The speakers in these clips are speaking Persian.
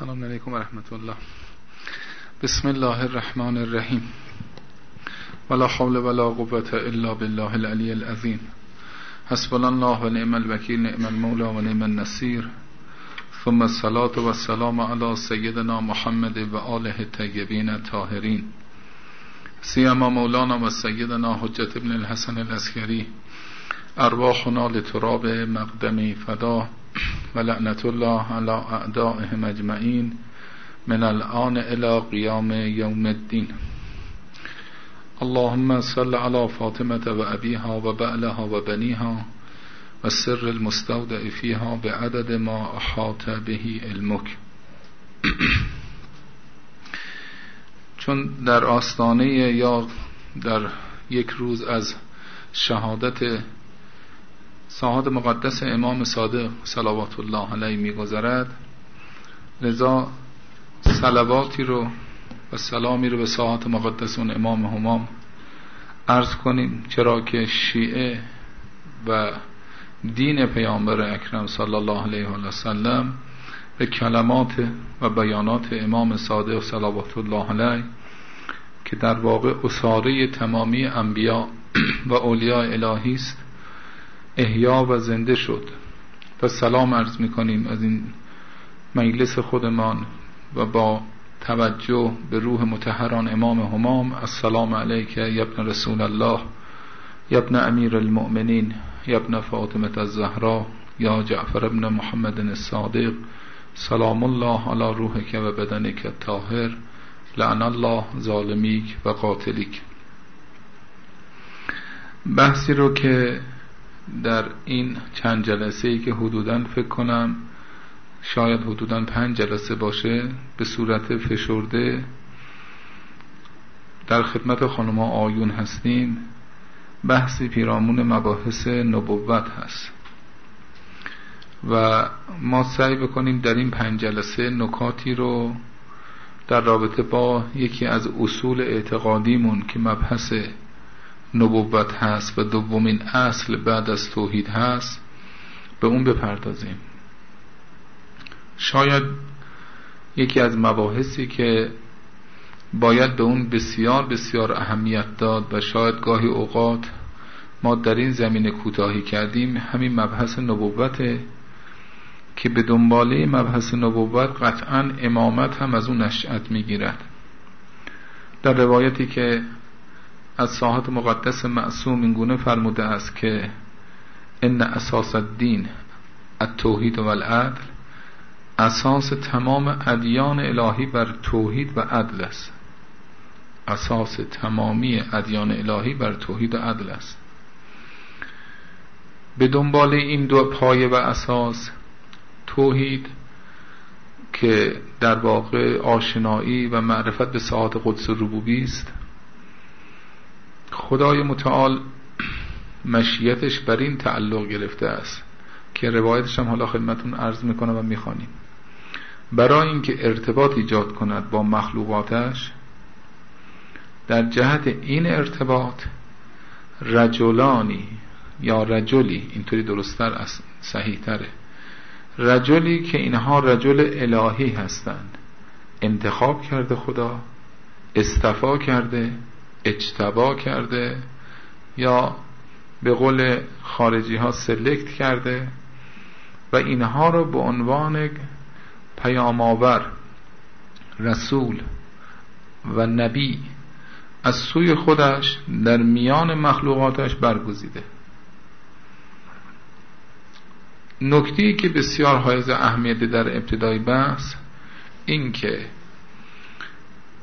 السلام علیکم و رحمت الله بسم الله الرحمن الرحیم. ولا حول ولا قوة الا بالله العلی العظیم. حسبنا الله و نعم الوکیل نعم المولا و نعم النصیر. ثم الصلاة و السلام علی سیدنا محمد و آله الطیبین الطاهرین. سیما مولانا و سیدنا حجت ابن الحسن الاسکری ارواحنا لتراب مقدمی فدا. و لعنت الله على اعدائهم اجمعین من الان الى قیام یوم الدین. اللهم صل على فاطمة و ابیها و بعلها و بنیها و سر المستودع فیها به عدد ما احاط بهی علمک. چون در آستانه یا در یک روز از شهادت ساعت مقدس امام صادق صلوات الله علیه میگذرد. لذا سلواتی رو و سلامی رو به ساعت مقدس اون امام همام عرض کنیم چرا که شیعه و دین پیامبر اکرم صلی الله علیه و سلم به کلمات و بیانات امام صادق صلوات الله علیه که در واقع اصاره تمامی انبیا و اولیاء الهی است. احیا و زنده شد. و سلام عرض می‌کنیم از این مجلس خودمان و با توجه به روح متحران امام همام السلام علیک یبن رسول الله یبن امیر المؤمنین یبن فاطمه الزهرا یا جعفر ابن محمد الصادق. سلام الله علی روحک و بدنک الطاهر لعن الله ظالمیک و قاتلیک. بحثی رو که در این چند جلسه ای که حدودا فکر کنم شاید حدودا پنج جلسه باشه به صورت فشرده در خدمت خانما آیون هستیم بحثی پیرامون مباحث نبوت هست. و ما سعی بکنیم در این پنج جلسه نکاتی رو در رابطه با یکی از اصول اعتقادیمون که مبحث نبوت هست و دومین اصل بعد از توحید هست به اون بپردازیم. شاید یکی از مباحثی که باید به اون بسیار بسیار اهمیت داد و شاید گاهی اوقات ما در این زمینه کوتاهی کردیم همین مبحث نبوته که به دنباله مبحث نبوت قطعا امامت هم از اون نشأت می‌گیرد. در روایتی که از ساحت مقدس معصوم اینگونه فرموده است که ان اساس الدین التوحید و العدل اساس تمام ادیان الهی بر توحید و عدل است. اساس تمامی ادیان الهی بر توحید و عدل است. به دنبال این دو پایه و اساس توحید که در واقع آشنایی و معرفت به ساعت قدس ربوبی است خدای متعال مشیتش بر این تعلق گرفته است که روایتش هم حالا خدمتون عرض می‌کنه و می‌خوانیم. برای اینکه ارتباط ایجاد کند با مخلوقاتش در جهت این ارتباط رجلانی یا رجلی اینطوری درستتر است صحیح تره رجلی که اینها رجل الهی هستند انتخاب کرده خدا استفا کرده اجتبا کرده یا به قول خارجی ها سلکت کرده و اینها رو به عنوان پیامآور رسول و نبی از سوی خودش در میان مخلوقاتش برگزیده. نکته که بسیار حائز اهمیت در ابتدای بحث این که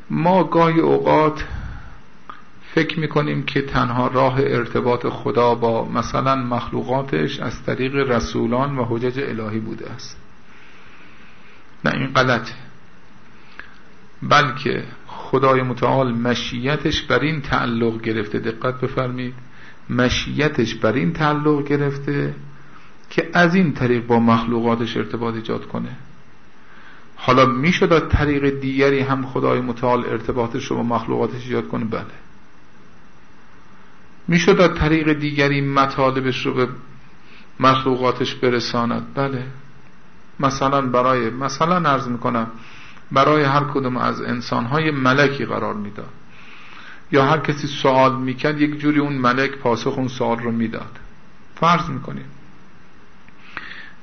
ما گاهی اوقات فکر می‌کنیم که تنها راه ارتباط خدا با مثلا مخلوقاتش از طریق رسولان و حجج الهی بوده است. نه این غلطه. بلکه خدای متعال مشیتش بر این تعلق گرفته. دقت بفرمید مشیتش بر این تعلق گرفته که از این طریق با مخلوقاتش ارتباط ایجاد کنه. حالا می‌شد از طریق دیگری هم خدای متعال ارتباطش رو با مخلوقاتش ایجاد کنه؟ بله. می‌شد از طریق دیگری مطالبش رو به مخلوقاتش برساند. بله. مثلا برای مثلا عرض می‌کنم برای هر کدوم از انسانهای ملکی قرار می‌داد. یا هر کسی سوال می‌کرد یک جوری اون ملک پاسخ اون سوال رو می‌داد. فرض می‌کنیم.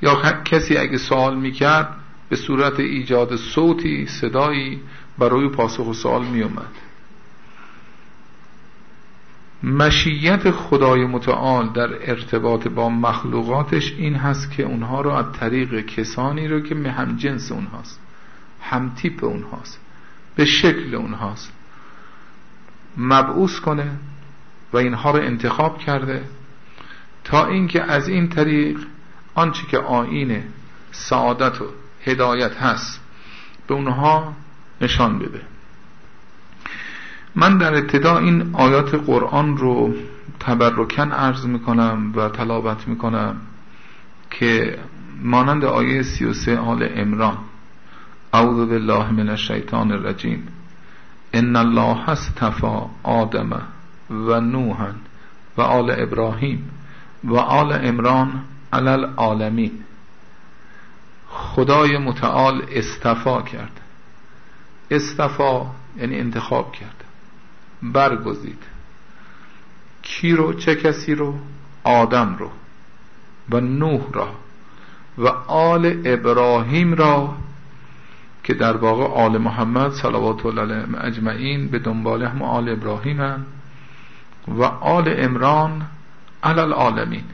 یا کسی اگه سوال می‌کرد به صورت ایجاد صوتی صدایی برای پاسخ و سوال میومد مشیت خدای متعال در ارتباط با مخلوقاتش این هست که اونها رو از طریق کسانی رو که هم جنس اونهاست هم تیپ اونهاست به شکل اونهاست مبعوث کنه و اینها رو انتخاب کرده تا اینکه از این طریق آنچه که آین سعادت و هدایت هست به اونها نشان بده. من در ابتدا این آیات قرآن رو تبرکن عرض می‌کنم و تلاوت می‌کنم که مانند آیه 33 آل امران اعوذ بالله من الشیطان الرجیم ان الله استفا آدم و نوحا و آل ابراهیم و آل امران علل العالمین. خدای متعال استفا کرد. استفا یعنی انتخاب کرد. برگزید. کی رو؟ چه کسی رو؟ آدم رو. و نوح را. و آل ابراهیم را که در واقع آل محمد صلوات الله اجمعین به دنبال هم آل ابراهیم هم و آل امران علل العالمین.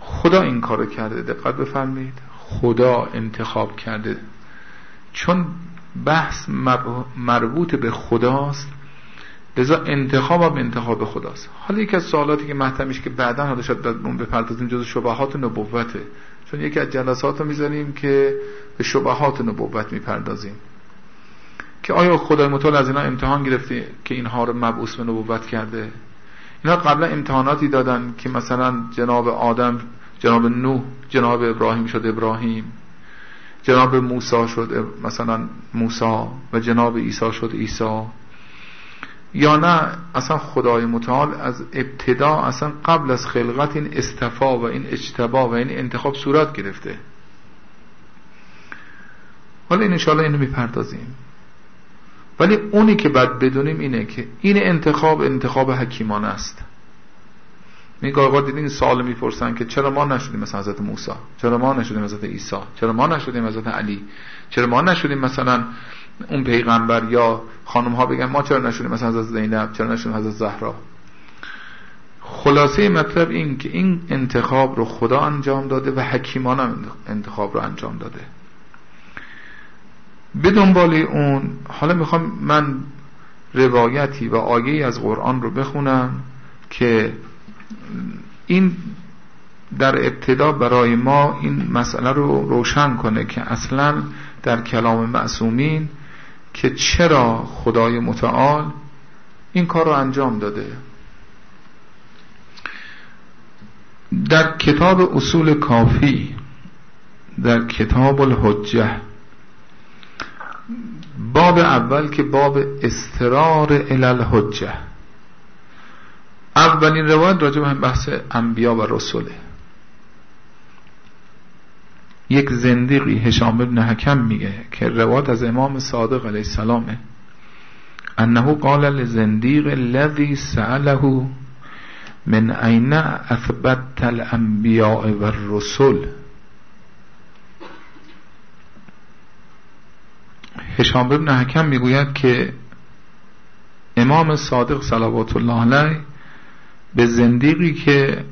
خدا این کار کرده. دقت بفرمایید. خدا انتخاب کرده. چون بحث مربوط به خداست لذا انتخاب هم انتخاب خداست. حالا یکی از سوالاتی که محتمیش که بعدا حالا شاید اون بپردازیم جز شبهات نبوته. چون یکی از جلسات رو می‌ذاریم که به شبهات نبوت می‌پردازیم. که آیا خدای متعال از اینا امتحان گرفته که اینها رو مبعوث به نبوت کرده؟ اینا قبلا امتحاناتی دادن که مثلا جناب آدم جناب نوح جناب ابراهیم شد ابراهیم. جناب موسی شد مثلا موسی و جناب عیسی شد عیسی. یا نه اصلا خدای متعال از ابتدا اصلا قبل از خلقت این استفا و این اجتبا و این انتخاب صورت گرفته. حالا این انشاءالله اینو می‌پردازیم. ولی اونی که باید بدونیم اینه که این انتخاب انتخاب حکیمانه است. میگه آقا دیدین سوال می‌پرسن که چرا ما نشدیم مثلا حضرت موسی؟ چرا ما نشدیم حضرت عیسی؟ چرا ما نشدیم حضرت علی؟ چرا ما نشدیم مثلا اون پیغمبر یا خانم ها بگن ما چرا نشدیم مثلا حضرت زینب چرا نشدیم حضرت زهرا؟ خلاصه مطلب این که این انتخاب رو خدا انجام داده و حکیمان هم انتخاب رو انجام داده. به دنبال اون حالا می‌خوام من روایتی و آیه از قرآن رو بخونم که این در ابتدا برای ما این مسئله رو روشن کنه که اصلا در کلام معصومین که چرا خدای متعال این کار رو انجام داده. در کتاب اصول کافی در کتاب الحجه باب اول که باب استرار الالحجه اولین روایت راجع به بحث انبیا و رسوله. یک زندیقی هشام ابن حکم میگه که روایت از امام صادق علیه السلامه. انه قال لزندیق الذي سأله من اين اثبت الانبیاء و الرسل هشام ابن حکم می‌گوید که امام صادق صلوات الله علیه به زندیقی که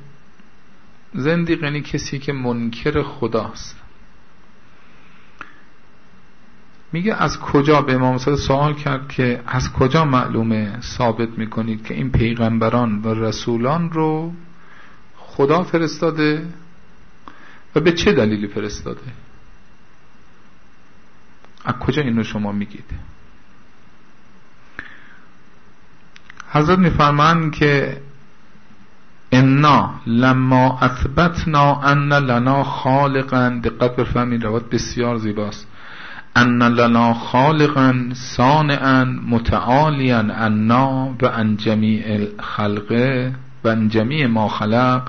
زندیق یعنی کسی که منکر خداست. میگه از کجا به امام صادق سوال کرد که از کجا معلومه ثابت می‌کنید که این پیغمبران و رسولان رو خدا فرستاده و به چه دلیلی فرستاده؟ از کجا اینو شما میگید؟ حضرت میفرمایند که انا لما اثبتنا ان لنا خالقا دقت بفهمید روایت بسیار زیباست. ان لنا خالقا صانعا متعالیا انا و ان جمیع الخلقه و ان جمیع ما خلق.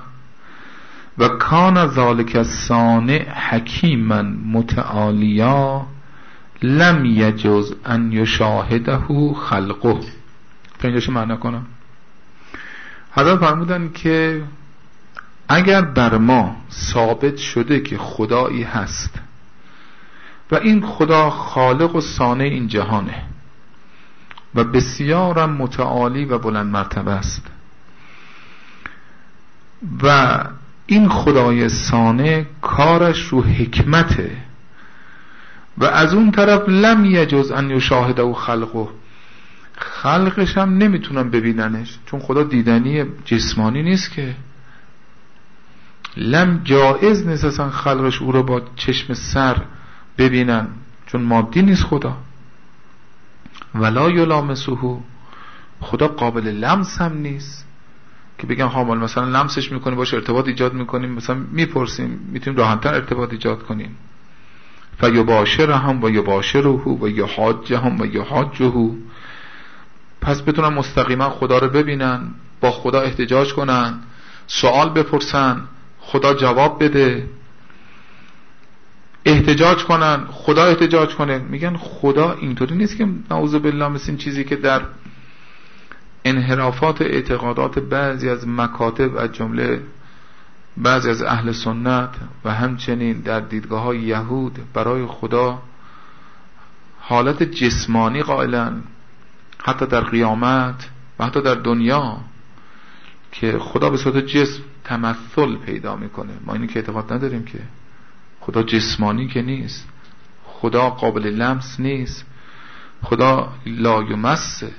و کان ذالک الصانع حکیما متعالیا لم یجز ان یشاهده خلقه. تا معنا کنم؟ حضرت فرمودن که اگر بر ما ثابت شده که خدایی هست و این خدا خالق و صانع این جهانه و بسیارم متعالی و بلند مرتبه است. و این خدای سانه کارش رو حکمته و از اون طرف لم یجز ان یشاهده و خلقه. خلقش هم نمی‌تونن ببیننش چون خدا دیدنی جسمانی نیست که. لم جائز نیست اصلا خلقش او رو با چشم سر ببینن. چون مادی نیست خدا. ولا یلامسهو خدا قابل لمس هم نیست. که بگم حامل مثلا لمسش می‌کنیم باش ارتباط ایجاد می‌کنیم مثلا می‌پرسیم می‌تونیم راحتتر ارتباط ایجاد کنیم. و هم و یباشره و یحاج هم و یحاجه پس بتونن مستقیما خدا رو ببینن با خدا احتجاج کنن سوال بپرسن خدا جواب بده. احتجاج کنن خدا احتجاج کنه. میگن خدا اینطوری نیست که نعوذ بالله مثل این چیزی که در انحرافات اعتقادات بعضی از مکاتب از جمله بعضی از اهل سنت و همچنین در دیدگاه های یهود برای خدا حالت جسمانی قائلا حتی در قیامت و حتی در دنیا که خدا به صورت جسم تمثل پیدا می‌کنه. ما اینی که اعتقاد نداریم که خدا جسمانی که نیست خدا قابل لمس نیست خدا لا یمسه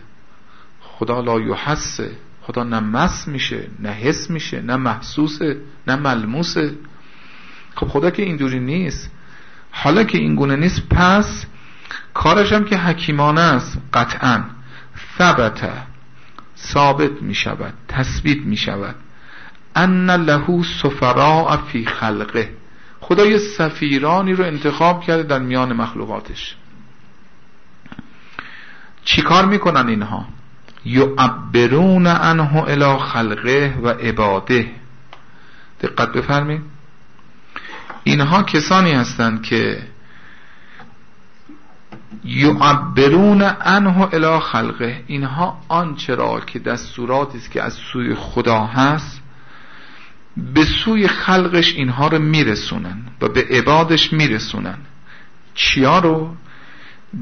خدا لا یحسه خدا نه مس میشه نه حس میشه نه محسوسه نه ملموسه خب خدا که اینجوری نیست حالا که این گونه نیست پس کارش هم که حکیمانه است قطعا ثبت ثابت می شود تثبیت می شود ان له سفراء فی خلقه. خدا یه سفیرانی رو انتخاب کرده در میان مخلوقاتش. چیکار می‌کنن اینها؟ یعبرون عنه الى خلقه و عباده. دقت بفرمین اینها کسانی هستند که یعبرون عنه الى خلقه. اینها آنچه را که دستوراتی است که از سوی خدا هست به سوی خلقش اینها رو میرسونن و به عبادش میرسونن. چیا رو؟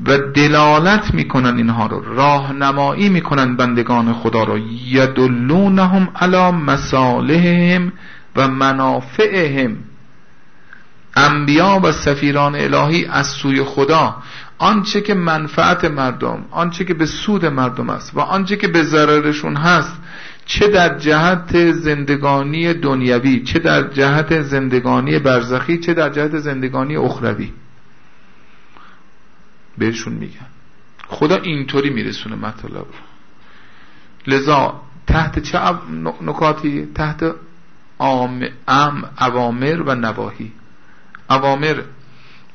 و دلالت می‌کنن اینها رو راهنمایی می‌کنن بندگان خدا رو. یدلونهم علی مصالحهم و منافعهم. انبیا و سفیران الهی از سوی خدا. آنچه که منفعت مردم آنچه که به سود مردم است و آنچه که به ضررشون هست چه در جهت زندگانی دنیوی چه در جهت زندگانی برزخی چه در جهت زندگانی اخروی. بهشون میگن. خدا اینطوری میرسونه مطلب لذا تحت چه نکاتی؟ تحت ام اوامر و نواهی. اوامر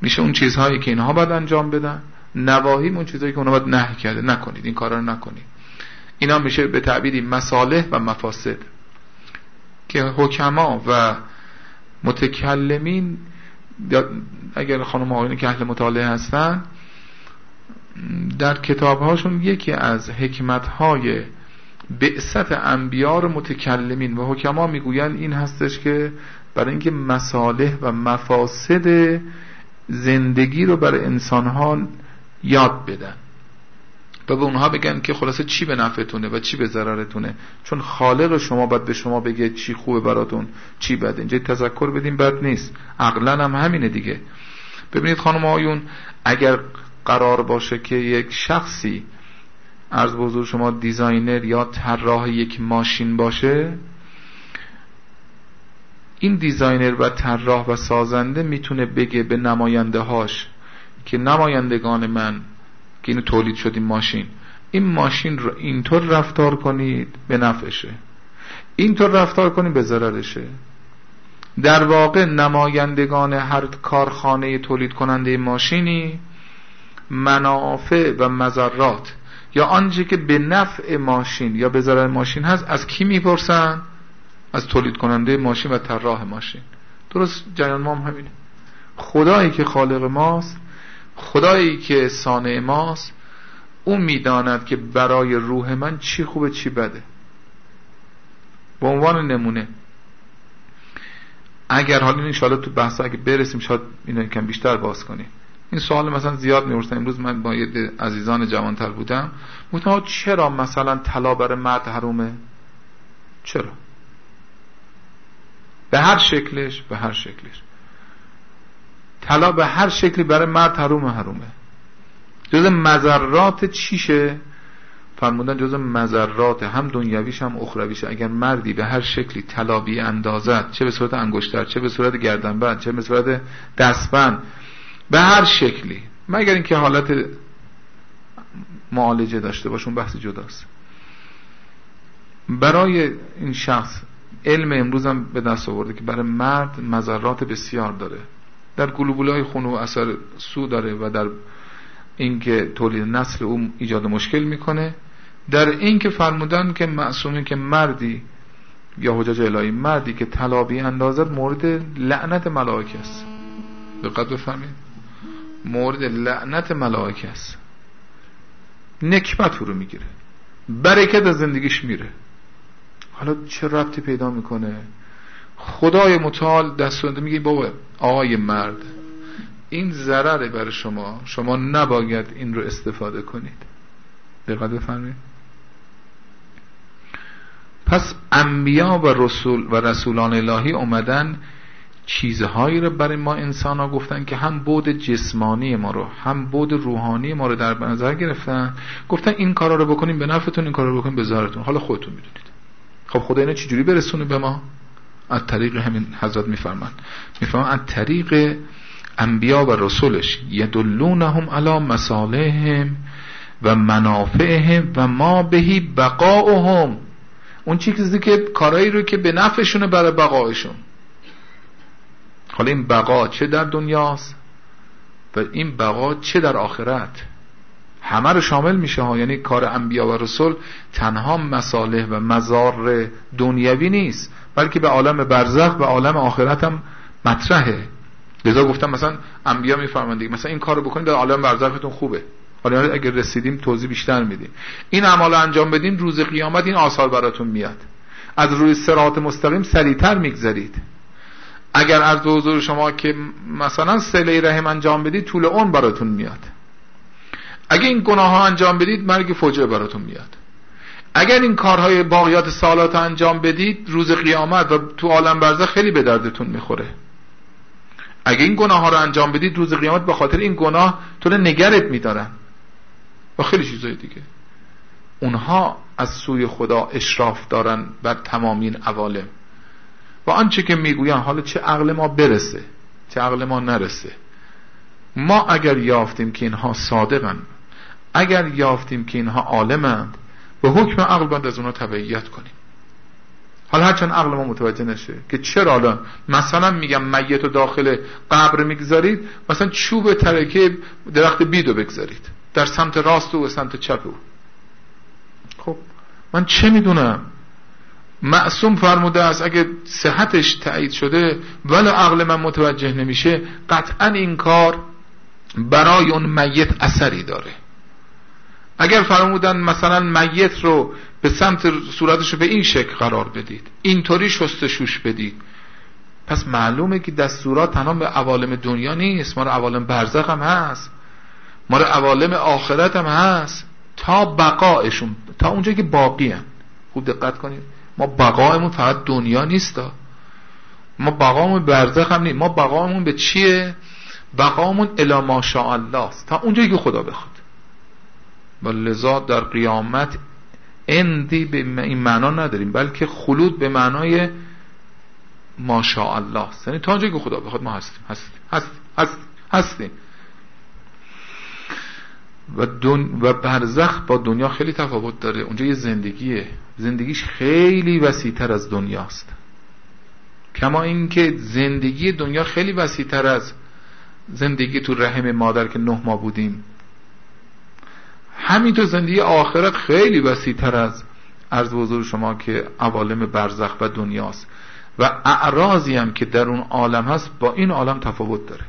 میشه اون چیزهایی که اینها باید انجام بدن. نواهی اون چیزهایی که اونها باید نه کرده. نکنید. این کارا رو نکنید. اینا میشه به تعبیری مصالح و مفاسد که حکما و متکلمین اگر خانم آقایون که اهل مطالعه هستن در کتاب هاشون یکی از حکمت های بعثت انبیار متکلمین و حکما می‌گویند این هستش که برای اینکه مصالح و مفاسد زندگی رو برای انسان ها یاد بدن. و به اونها بگن که خلاصه چی به نفعتونه و چی به ضررتونه. چون خالق شما باید به شما بگه چی خوبه براتون چی بده. اینجا تذکر بدیم بد نیست. عقلا هم همینه دیگه. ببینید خانما آقایون اگر قرار باشه که یک شخصی از بزرگ شما designer یا طراح یک ماشین باشه این designer و طراح و سازنده می‌تونه بگه به نماینده هاش که نمایندگان من که اینو تولید شد این ماشین. این ماشین رو اینطور رفتار کنید به نفعشه. اینطور رفتار کنید به ضررشه. در واقع نمایندگان هر کارخانه تولید کننده ماشینی منافع و مذرات یا آنچه که به نفع ماشین یا به ضرر ماشین هست از کی می‌پرسن؟ از تولید کننده ماشین و طراح ماشین. درست جریان ما هم همینه. خدایی که خالق ماست خدایی که صانع ماست اون می‌داند که برای روح من چی خوبه چی بده. به عنوان نمونه. اگر حالا این تو بحث اگه برسیم شاید اینو کم بیشتر باز کنیم. این سوال مثلا زیاد میورسن امروز من با یه عزیزان جوانتر بودم. گفتم چرا مثلا طلا برای مرد حرومه؟ چرا؟ به هر شکلش به هر شکلش. طلا به هر شکلی برای مرد حرومه حرومه. جز مذرات چیشه؟ فرمودن جز مذرات هم دنیویش هم اخرویش. اگر مردی به هر شکلی طلابی اندازد چه به صورت انگشتر چه به صورت گردنبند چه به صورت دستبند به هر شکلی. مگر اینکه حالت معالجه داشته باشون بحث جداست. برای این شخص علم امروز هم به دست آورده که برای مرد مذرات بسیار داره. در گلوبولای خون و اثر سو داره و در اینکه تولید نسل او ایجاد مشکل می‌کنه. در اینکه فرمودن که معصومی که مردی یا حجاج الهی مردی که طلابی اندازد مورد لعنت ملائکه است. دقت بفهمید مورد لعنت ملائکه است. نکبت رو می‌گیره. برکت از زندگیش میره. حالا چه ربطی پیدا می‌کنه؟ خدای متعال دستونده میگه بابا آقای مرد این ضرره برای شما. شما نباید این رو استفاده کنید. دقت بفرمایید. پس انبیا و رسول و رسولان الهی اومدن چیزهایی رو برای ما انسان ها گفتن که هم بود جسمانی ما رو هم بود روحانی ما رو در نظر گرفتن. گفتن این کارا رو بکنیم به نفعتون این کارا رو بکنیم به زارتون حالا خودتون می‌دونید. خب خدا اینو چجوری برسونه به ما؟ از طریق همین حضرت میفرمان میفرمان از طریق انبیا و رسولش یدلونهم علی مصالحهم و منافعهم و ما بهی بقاؤهم. اون چیزی که کارایی رو که به نفعشونه برای بقایشون. حالا این بقا چه در دنیاست و این بقا چه در آخرت؟ همه رو شامل میشه ها. یعنی کار انبیا و رسول تنها مصالح و مزار دنیوی نیست. بلکه به عالم برزخ و عالم آخرت هم مطرحه. لذا گفتم مثلا انبیا میفرمایند دیگه مثلا این کارو بکنید در عالم برزختون خوبه. حالا اگر رسیدیم توضیح بیشتر میدیم. این اعمال انجام بدین روز قیامت این آثار براتون میاد. از روی سرات مستقیم سریعتر میگذرید. اگر از حضور شما که مثلا سله رحم انجام بدید طول اون براتون میاد. اگر این گناه ها انجام بدید مرگ فوجه براتون میاد. اگر این کارهای باقیات سالات انجام بدید روز قیامت و تو عالم برزه خیلی به دردتون می‌خوره. اگه این گناه ها رو انجام بدید روز قیامت به خاطر این گناه تو رو نگرت میدارن. و خیلی چیزای دیگه. اونها از سوی خدا اشراف دارن بر تمامین عوالم. و آنچه که می‌گوین حالا چه عقل ما برسه چه عقل ما نرسه. ما اگر یافتیم که اینها صادقن اگر یافتیم که اینها عالمند به حکم عقل باید از اونها تبعیت کنیم. حالا هرچند عقل ما متوجه نشه که چرا حالا مثلا میگم میت و داخل قبر می‌گذارید مثلا چوب ترکه درخت بیدو بگذارید در سمت راست و سمت چپ او. خب من چه می‌دونم؟ معصوم فرموده است اگه صحتش تایید شده ولی عقل من متوجه نمیشه قطعا این کار برای اون میت اثری داره. اگر فرمودن مثلا میت رو به سمت صورتش رو به این شکل قرار بدید اینطوری شستشوش بدید. پس معلومه که دستورات تنها به عوالم دنیا نیست ما رو عوالم برزخ هم هست. ما رو عوالم آخرت هم هست. تا بقایشون تا اونجا که باقی هم. خوب دقت کنید. ما بقایمون فقط دنیا نیست ما بقامون برزخ هم نیست. ما بقامون به چیه؟ بقامون الا است. تا اونجایی که خدا بخواد. و لذا در قیامت اندی به این معنا نداریم بلکه خلود به معنای ماشاء الله است. یعنی تا اونجایی که خدا بخواد ما هستیم هستیم هستیم هستیم. و, دن... و برزخ با دنیا خیلی تفاوت داره. اونجا یه زندگیه. زندگیش خیلی وسیعتر از دنیاست کما اینکه زندگی دنیا خیلی وسیعتر از زندگی تو رحم مادر که نه ما بودیم. همینطور زندگی آخرت خیلی وسیعتر از عرض حضور شما که عوالم برزخ و دنیاست. و اعراضی هم که در اون عالم هست با این عالم تفاوت داره.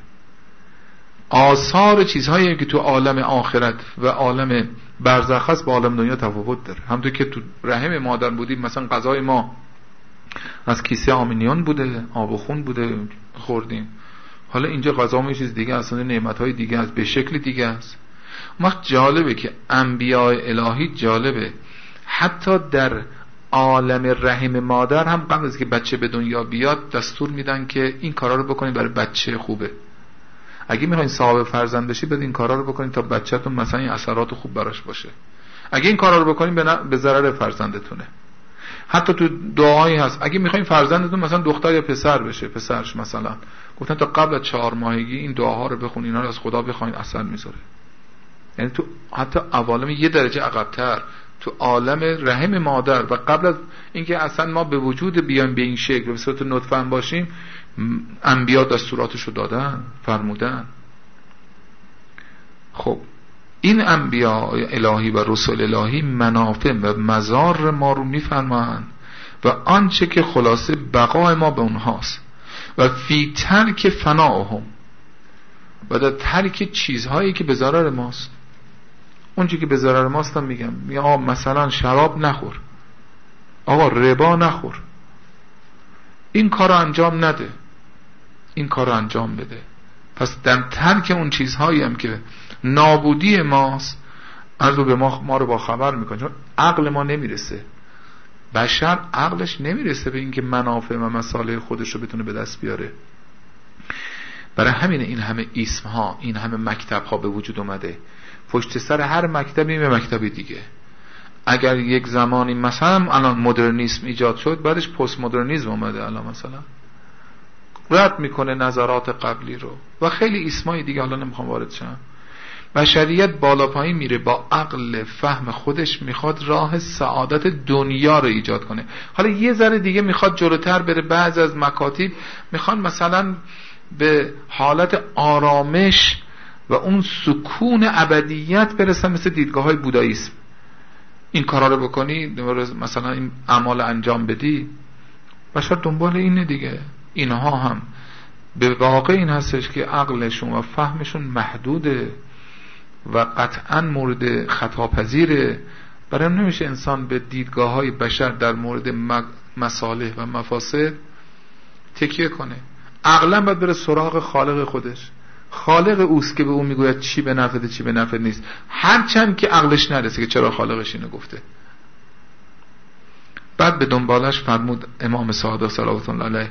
آثار چیزهایی که تو عالم آخرت و عالم برزخ هست با عالم دنیا تفاوت داره. همونطور که تو رحم مادر بودیم مثلا غذای ما از کیسه آمینیون بوده آب و خون بوده خوردیم. حالا اینجا غذا ما چیز دیگه اصلا نعمت های دیگه است به شکل دیگه است. وقت جالبه که انبیاء الهی جالبه. حتی در عالم رحم مادر هم قبل از که بچه به دنیا بیاد دستور میدن که این کارا رو بکنید برای بچه خوبه. اگه می‌خواین صاحب فرزند بشی بد این کارا رو بکنید تا بچهتون مثلا این اثرات خوب براش باشه. اگه این کارا رو بکنید به ضرر فرزندتونه. حتی تو دعایی هست. اگه می‌خواین فرزندتون مثلا دختر یا پسر بشه پسرش مثلا گفتن تا قبل از چهار ماهگی این دعاها رو بخون اینا رو از خدا بخواین اثر می‌ذاره. یعنی تو حتی عوالم یه درجه عقبتر تو عالم رحم مادر و قبل از اینکه اصلا ما به وجود بیایم به این شکل به صورت نطفه باشیم انبیا دستوراتشو دادن فرمودن. خب این انبیا الهی و رسول الهی منافع و مزار ما رو میفرمایند و آنچه که خلاصه بقای ما به اونهاست و فی ترک فناهم و در ترک چیزهایی که به ضرر ماست. اونچه که به ضرر ماست هم میگم. میگم مثلا شراب نخور. آقا ربا نخور. این کار رو انجام نده. این کار رو انجام بده. پس در ترک اون چیزهایی هم که نابودی ماست از به ما, ما رو با خبر می‌کنه. چون عقل ما نمی‌رسه. بشر عقلش نمی‌رسه به اینکه منافع و مساله خودش رو بتونه به دست بیاره. برای همین این همه اسم ها این همه مکتب ها به وجود اومده. پشت سر هر مکتبی به مکتبی دیگه. اگر یک زمانی مثلا الان مدرنیسم ایجاد شد بعدش پست مدرنیسم اومده الان مثلا. رد می‌کنه نظرات قبلی رو. و خیلی اسمای دیگه حالا نمی‌خوام وارد شم. بشریت بالا پایین میره با عقل فهم خودش می‌خواد راه سعادت دنیا رو ایجاد کنه. حالا یه ذره دیگه می‌خواد جلوتر بره بعض از مکاتب می‌خوان مثلا به حالت آرامش و اون سکون ابدیت برسن مثل دیدگاه های بوداییسم. این کارا رو بکنی مثلا این اعمال انجام بدی بشر دنبال اینه دیگه. اینها هم. به واقع این هستش که عقلشون و فهمشون محدوده و قطعا مورد خطاپذیره. برای نمیشه انسان به دیدگاه های بشر در مورد مصالح و مفاسد تکیه کنه. عقلا باید بره سراغ خالق خودش. خالق اوست که به اون می‌گوید چی به نفعه چی به نفع نیست. هرچند که عقلش نرسه که چرا خالقش اینو گفته. بعد به دنبالش فرمود امام صادق صلوات الله علیه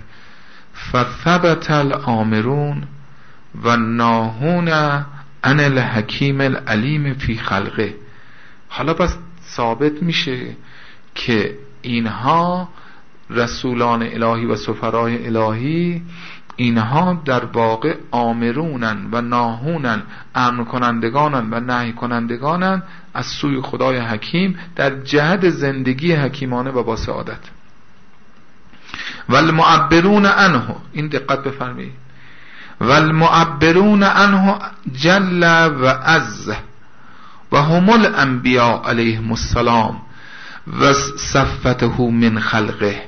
فثبت الامرون و ناهون ان الحکیم العلیم فی خلقه. حالا پس ثابت میشه که اینها رسولان الهی و سفرای الهی اینها در واقع آمرونن و ناهونن امر کنندگانن و نهی کنندگانن از سوی خدای حکیم در جهد زندگی حکیمانه و با سعادت. و المعبرون عنه این دقت بفرمایید. و المعبرون عنه جل و عز و هم الانبیاء علیهم السلام و صفته من خلقه.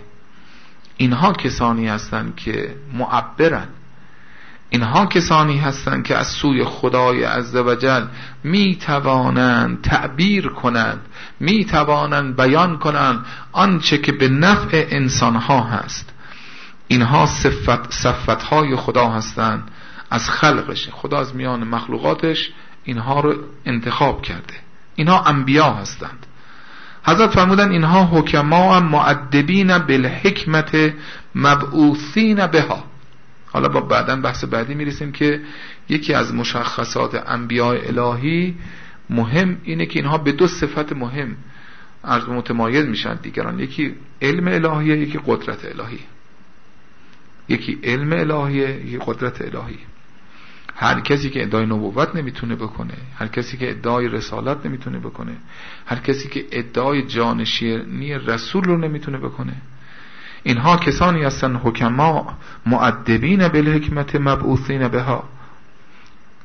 اینها کسانی هستند که معبرن. اینها کسانی هستند که از سوی خدای عزوجل می توانند تعبیر کنند می توانند بیان کنند آنچه که به نفع انسانها هست. اینها صفت صفتهای خدا هستند. از خلقش خدا از میان مخلوقاتش اینها رو انتخاب کرده. اینها انبیا هستند. حضرت فرمودن اینها حکما معدبین بالحکمت مبعوثین بها. حالا با بعدا بحث بعدی می‌رسیم که یکی از مشخصات انبیاء الهی مهم اینه که اینها به دو صفت مهم از متمایز میشن دیگران. یکی علم الهیه یکی قدرت الهی. یکی علم الهیه یکی قدرت الهی. هر کسی که ادعای نبوت نمی‌تونه بکنه هر کسی که ادعای رسالت نمی‌تونه بکنه هر کسی که ادعای جانشینی رسول رو نمی‌تونه بکنه. اینها کسانی هستن حکما معدبین بالحکمت مبعوثین بها.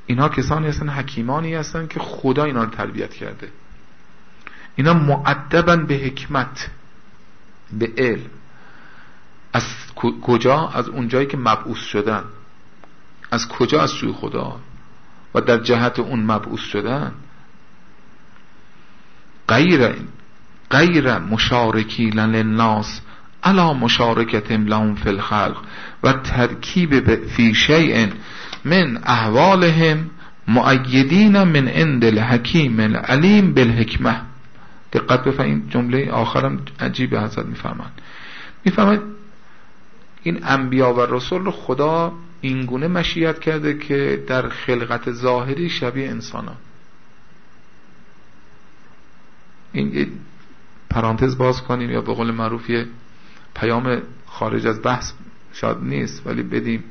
اینها کسانی هستن حکیمانی هستن که خدا اینا رو تربیت کرده. اینا معدبن به حکمت به علم. از کجا؟ از اونجایی که مبعوث شدن. از کجا از سوی خدا و در جهت اون مبعوث شدن؟ غیر غیر مشارکی للناس علا مشارکت لهم فی الخلق و ترکیب فی شیء من احوالهم معیدین من عند الحکیم العلیم بالحکمه. دقت بفرمایید جمله آخرم عجیب حضرت می‌فهمند می‌فهمند این انبیا و رسول خدا اینگونه مشیت کرده که در خلقت ظاهری شبیه انسان این پرانتز باز کنیم یا به قول معروف پیام خارج از بحث شاید نیست ولی بدیم.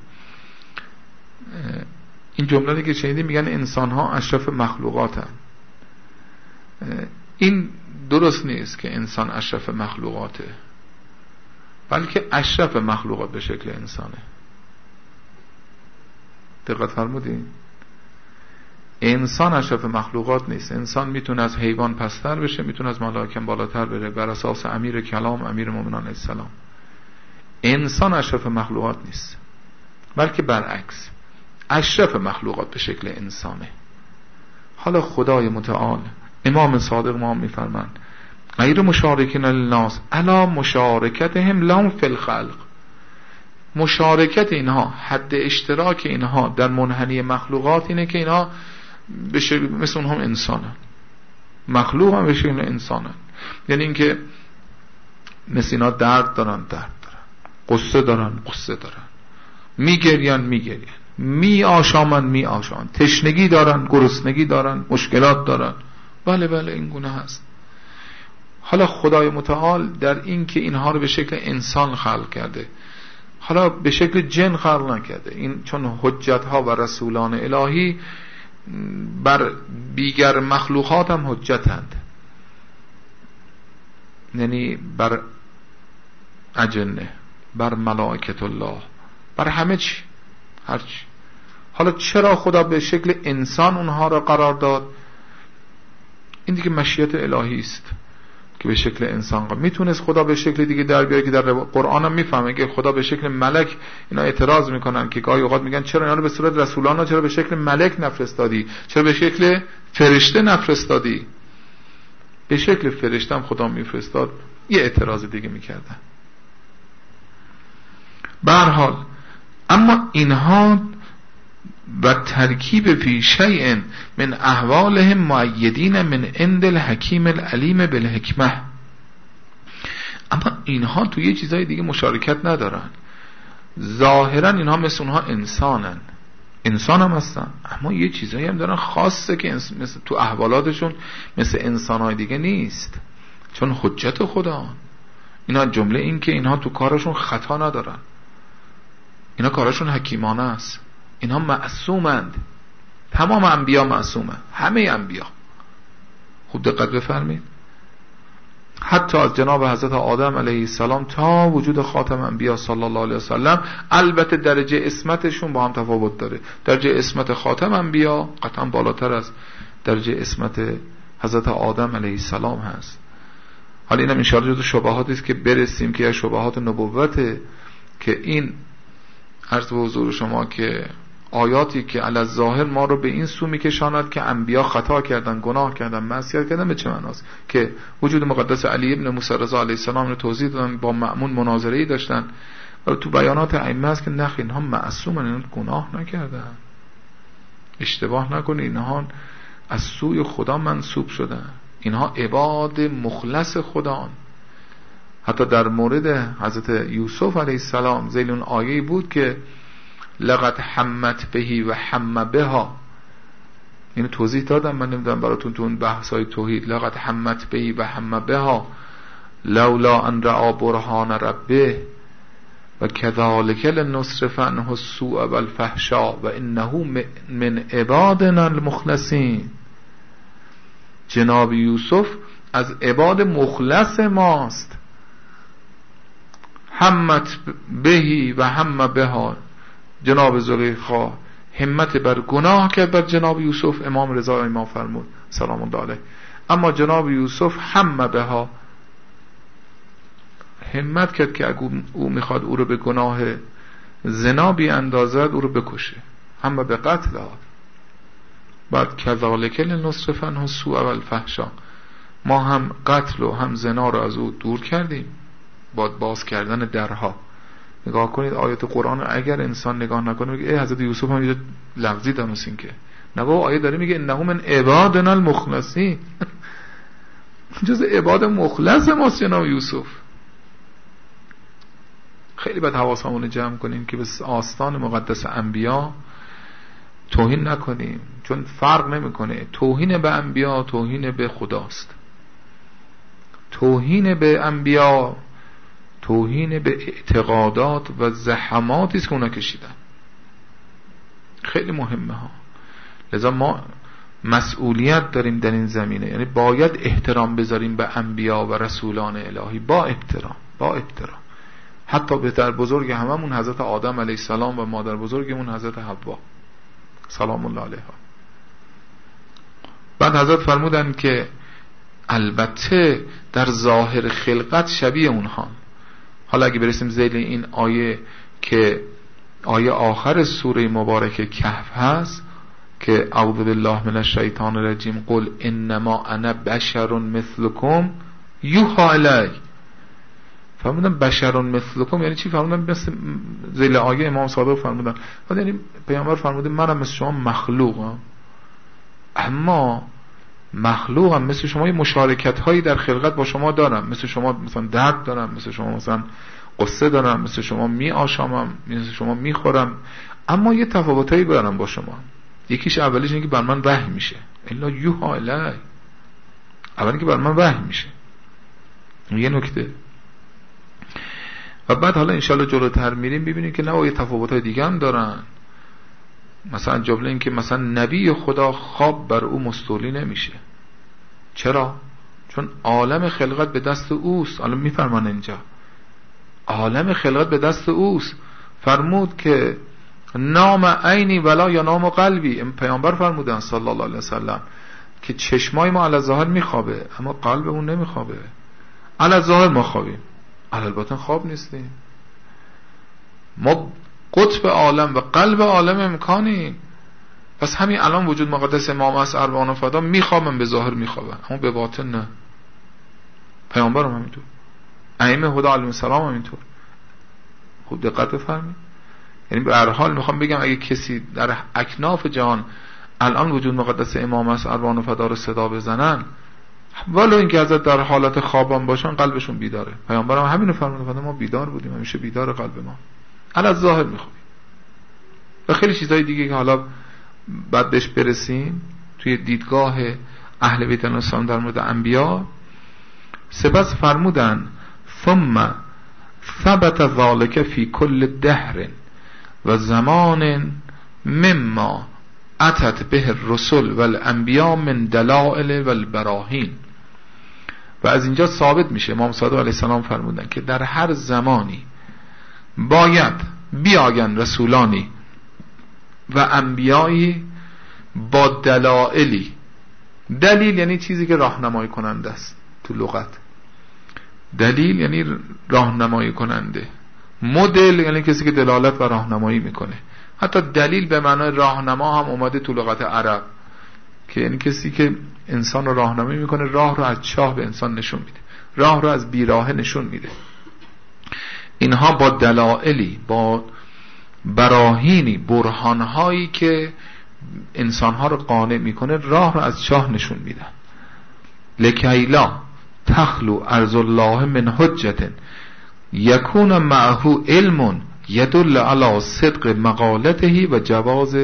این جمله که شنیدیم میگن انسان ها اشرف مخلوقات هن. این درست نیست که انسان اشرف مخلوقاته بلکه اشرف مخلوقات به شکل انسانه. دقت فرمودین؟ انسان اشرف مخلوقات نیست. انسان می‌تونه از حیوان پستر بشه می‌تونه از ملائکه بالاتر بره. بر اساس امیر کلام امیر مومنان السلام. انسان اشرف مخلوقات نیست. بلکه برعکس. اشرف مخلوقات به شکل انسانه. حالا خدای متعال امام صادق ما میفرمند غیر مشارکین الناس الا مشارکتهم لهم فی الخلق. مشارکت اینها حد اشتراک اینها در منحنی مخلوقات اینه که اینها بشه مثل اونها انسانن. مخلوق هم بشه انسانن. یعنی اینکه مثل اینا درد دارن درد دارن. قصه دارن قصه دارن. میگرین میگرین می آشامن می آشامن تشنگی دارن گرسنگی دارن مشکلات دارن. بله بله این گونه هست. حالا خدای متعال در این که اینها رو به شکل انسان خلق کرده حالا به شکل جن خلق نکرده. این چون حجت ها و رسولان الهی بر بیگر مخلوقات هم حجتند یعنی بر اجنه بر ملائکت الله بر همه چی هرچی حالا چرا خدا به شکل انسان اونها را قرار داد؟ این دیگه مشیت الهی است. که به شکل انسان می‌تونست خدا به شکل دیگه در بیاره که در قرآن هم می‌فهمه که خدا به شکل ملک اینا اعتراض می‌کنن که گاهی اوقات میگن چرا اینا رو به صورت رسولان چرا به شکل ملک نفرستادی؟ چرا به شکل فرشته نفرستادی؟ به شکل فرشته هم خدا میفرستاد. یه اعتراض دیگه می‌کردن. به حال اما اینها و ترکیب فی شیء من احوالهم معیدین من عند الحکیم العلیم بالحکمه. اما اینها تو یه چیزای دیگه مشارکت ندارن. ظاهرا اینها مثل اونها انسانن. انسان هم هستن اما یه چیزایی هم دارن خاصه که مثل تو احوالاتشون مثل انسانهای دیگه نیست. چون حجت خدا. اینا جمله این که اینها تو کارشون خطا ندارن. اینا کارشون حکیمانه است. اینها معصومند. تمام انبیا معصومند همه انبیا. خوب دقت بفرمید حتی از جناب حضرت آدم علیه السلام تا وجود خاتم انبیا صلی الله علیه وسلم البته درجه اسمتشون با هم تفاوت داره. درجه اسمت خاتم انبیا قطعا بالاتر از درجه اسمت حضرت آدم علیه السلام هست. حالا اینم انشاءالله جز شبهاتی است که برسیم که شبهات نبوته که این عرض به حضور شما که آیاتی که علی ظاهر ما رو به این سو میکشاند که انبیا خطا کردن گناه کردن معصیت کردن به چه معناست؟ که وجود مقدس علی ابن موسی رضا علیه السلام رو توضیح دادن با مأمون مناظره ای داشتن. و تو بیانات ائمه است که نخ اینها معصومن اینها گناه نکردن. اشتباه نکنید اینها از سوی خدا منصوب شدن. اینها عباد مخلص خدا حتی در مورد حضرت یوسف علیه السلام زیل اون آیه بود که لقد حمت بهی و حم بها. اینو توضیح دادم. من نمی‌دونم براتون تو اون بحث های توحید لقد حمت بهی و حم بها. لولا ان رعا برهان ربه. و کذالک لنصرف عنه السوء والفحشاء و انه من عبادنا المخلصین. جناب یوسف از عباد مخلص ماست. همت بهی و هم بها. جناب زلیخا همت بر گناه کرد بر جناب یوسف امام رضا امام فرمود. سلام الله علیه. اما جناب یوسف همه به ها همت کرد که اگه او می‌خواد او رو به گناه زنا اندازد او رو بکشه. همه به قتل ها بعد کذالک لنصرف فنها سوء و الفحشا ما هم قتل و هم زنا رو از او دور کردیم. با باز کردن درها. نگاه کنید آیات قرآن اگر انسان نگاه نکنه میگه ای حضرت یوسف هم یه لغزی دانستین که. نه آیه داره میگه انه من عبادنا المخلصین. جز عباد مخلص ماست جناب یوسف. خیلی باید حواسمون جمع کنیم که به آستان مقدس انبیا توهین نکنیم. چون فرق نمی‌کنه. توهین به انبیا توهین به خداست. توهین به انبیا توهین به اعتقادات و زحماتی است که اونا کشیدن. خیلی مهمه ها. لذا ما مسئولیت داریم در این زمینه. یعنی باید احترام بذاریم به انبیا و رسولان الهی. با احترام با احترام. حتی بهتر بزرگ هممون حضرت آدم علیه السلام و مادر بزرگمون حضرت حوا. سلام الله علیها. بعد حضرت فرمودن که البته در ظاهر خلقت شبیه اونها. حالا اگه برسیم زیل این آیه که آیه آخر سوره مبارک کهف هست که اعوذ بالله من الشیطان الرجیم قل انما انا بشر مثلکم یوحا الی فرمودن بشر مثلکم یعنی چی؟ فرمودن مثل زیل آیه امام صادق فرمودن. یعنی پیامبر فرموده منم مثل شما مخلوقم. اما مخلوقم مثل شما یه مشارکت هایی در خلقت با شما دارم. مثل شما مثلا درد دارم مثل شما مثلا قصه دارم مثل شما می آشامم مثل شما می خورم اما یه تفاوتایی دارم با شما. یکیش اولیش اینه که بر من وحی میشه. الا یوها الی. اولی که بر من وحی میشه. یه نکته. و بعد حالا انشالله جلوتر میریم ببینیم که نه یه تفاوت های دیگه هم دارن. مثلا جمله این که مثلا نبی خدا خواب بر او مستولی نمیشه. چرا؟ چون عالم خلقت به دست اوست. حالا میفرمان اینجا. عالم خلقت به دست اوست. فرمود که نام عینی ولا یا نام قلبی. این پیامبر فرمودن صلی الله علیه وسلم که چشمای ما علی ظاهر میخوابه اما قلبمون نمیخوابه. علی ظاهر ما خوابیم. الباطن خواب نیستیم. ما قطب عالم و قلب عالم امکانی پس همین الان وجود مقدس امام از اربان و فدا میخوابم به ظاهر میخوابم اما به باطن نه. پیامبرم همینطور. ائمه خدا علیهم السلام همینطور. خود دقت بفرمایید. یعنی به هر حال می‌خوام بگم اگه کسی در اکناف جهان الان وجود مقدس امام از اربان و فدا رو صدا بزنن ولو اینکه ازت در حالت خوابان باشن قلبشون بیداره. پیامبرم همینو فرموده ما بیدار بودیم همیشه بیدار قلب ما. از ظاهر میخوابیم و خیلی چیزهای دیگه که حالا بعد بهش برسیم توی دیدگاه اهل بیت الاسلام در مورد انبیا سپس فرمودن ثم ثبت ذالک فی کل دهر و زمان مما اتت به الرسل و الانبیا من دلائل و البراهین و از اینجا ثابت میشه امام صادق علیه السلام فرمودن که در هر زمانی باید بیاین رسولانی و انبیایی با دلائلی دلیل یعنی چیزی که راهنمایی کننده است تو لغت. دلیل یعنی راهنمایی کننده. مدل یعنی کسی که دلالت و راهنمایی می‌کنه. حتی دلیل به معنای راهنما هم اومده تو لغت عرب که یعنی کسی که انسان رو راهنمایی می‌کنه راه رو از چاه به انسان نشون میده. راه رو از بیراه نشون میده. اینها با دلائلی با براهینی برهانهایی که انسانها رو قانع می‌کنه راه رو از چاه نشون میدن. لکیلا تخلو ارز الله من حجت یکون معهو علم یدل علی صدق مقالته و جواز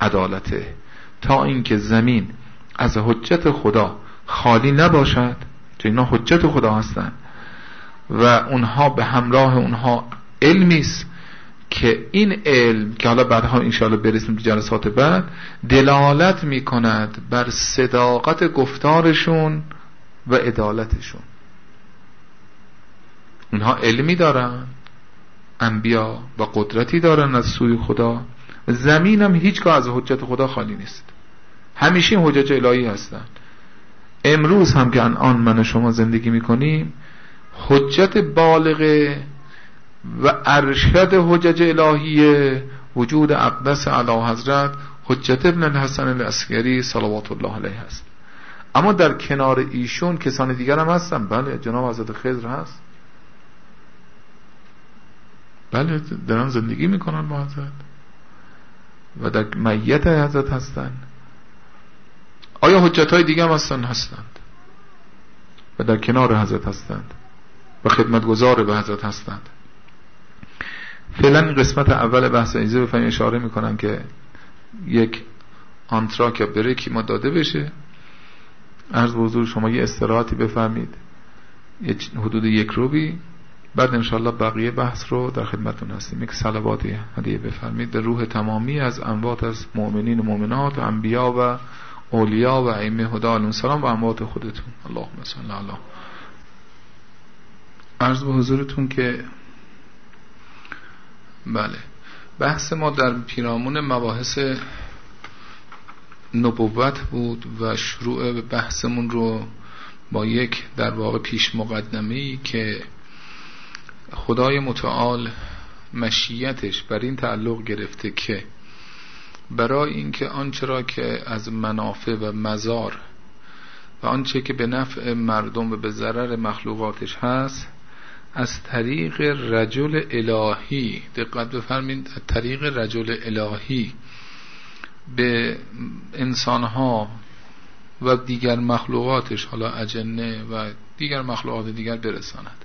عدالته. تا اینکه زمین از حجت خدا خالی نباشد چون اینا حجت خدا هستند و اونها به همراه اونها علمی است که این علم که حالا بعدها انشاءالله برسیم به جلسات بعد دلالت می کند بر صداقت گفتارشون و عدالتشون. اونها علمی دارن انبیا و قدرتی دارن از سوی خدا. زمین هم هیچگاه از حجت خدا خالی نیست. همیشه حجت الهی هستن. امروز هم که آن من شما زندگی می‌کنیم حجت بالغه و ارشد حجج الهیه وجود اقدس علی حضرت حجت ابن الحسن الاسکری صلوات الله علیه هست اما در کنار ایشون کسان دیگر هم هستن. بله جناب حضرت خضر هست. بله دارن زندگی می‌کنن با حضرت. و در میت حضرت هستن. آیا حجت های دیگه هم هستن؟ هستند. و در کنار حضرت هستند. و خدمتگزار به حضرت هستند. فعلا قسمت اول بحث ایزه بفهمی اشاره می‌کنم که یک آنتراک یا بریکی ما داده بشه. عرض حضور شما یه استراحتی بفهمید یه حدود یک روبی. بعد انشالله بقیه بحث رو در خدمتون هستیم. یک سلواتی هدیه بفرمید. به روح تمامی از انوات از مؤمنین و مؤمنات و انبیا و اولیا و ائمه هدا علیهم السلام و اموات خودتون. اللهم صل علی عرض به حضورتون که بله. بحث ما در پیرامون مباحث نبوت بود و شروع بحثمون رو با یک در واقع پیش مقدمه که خدای متعال مشیتش بر این تعلق گرفته که برای اینکه آنچه را که از منافع و مزار و آنچه که به نفع مردم و به ضرر مخلوقاتش هست از طریق رجل الهی. دقت بفرمین از طریق رجل الهی به انسانها و دیگر مخلوقاتش حالا اجنه و دیگر مخلوقات دیگر برساند.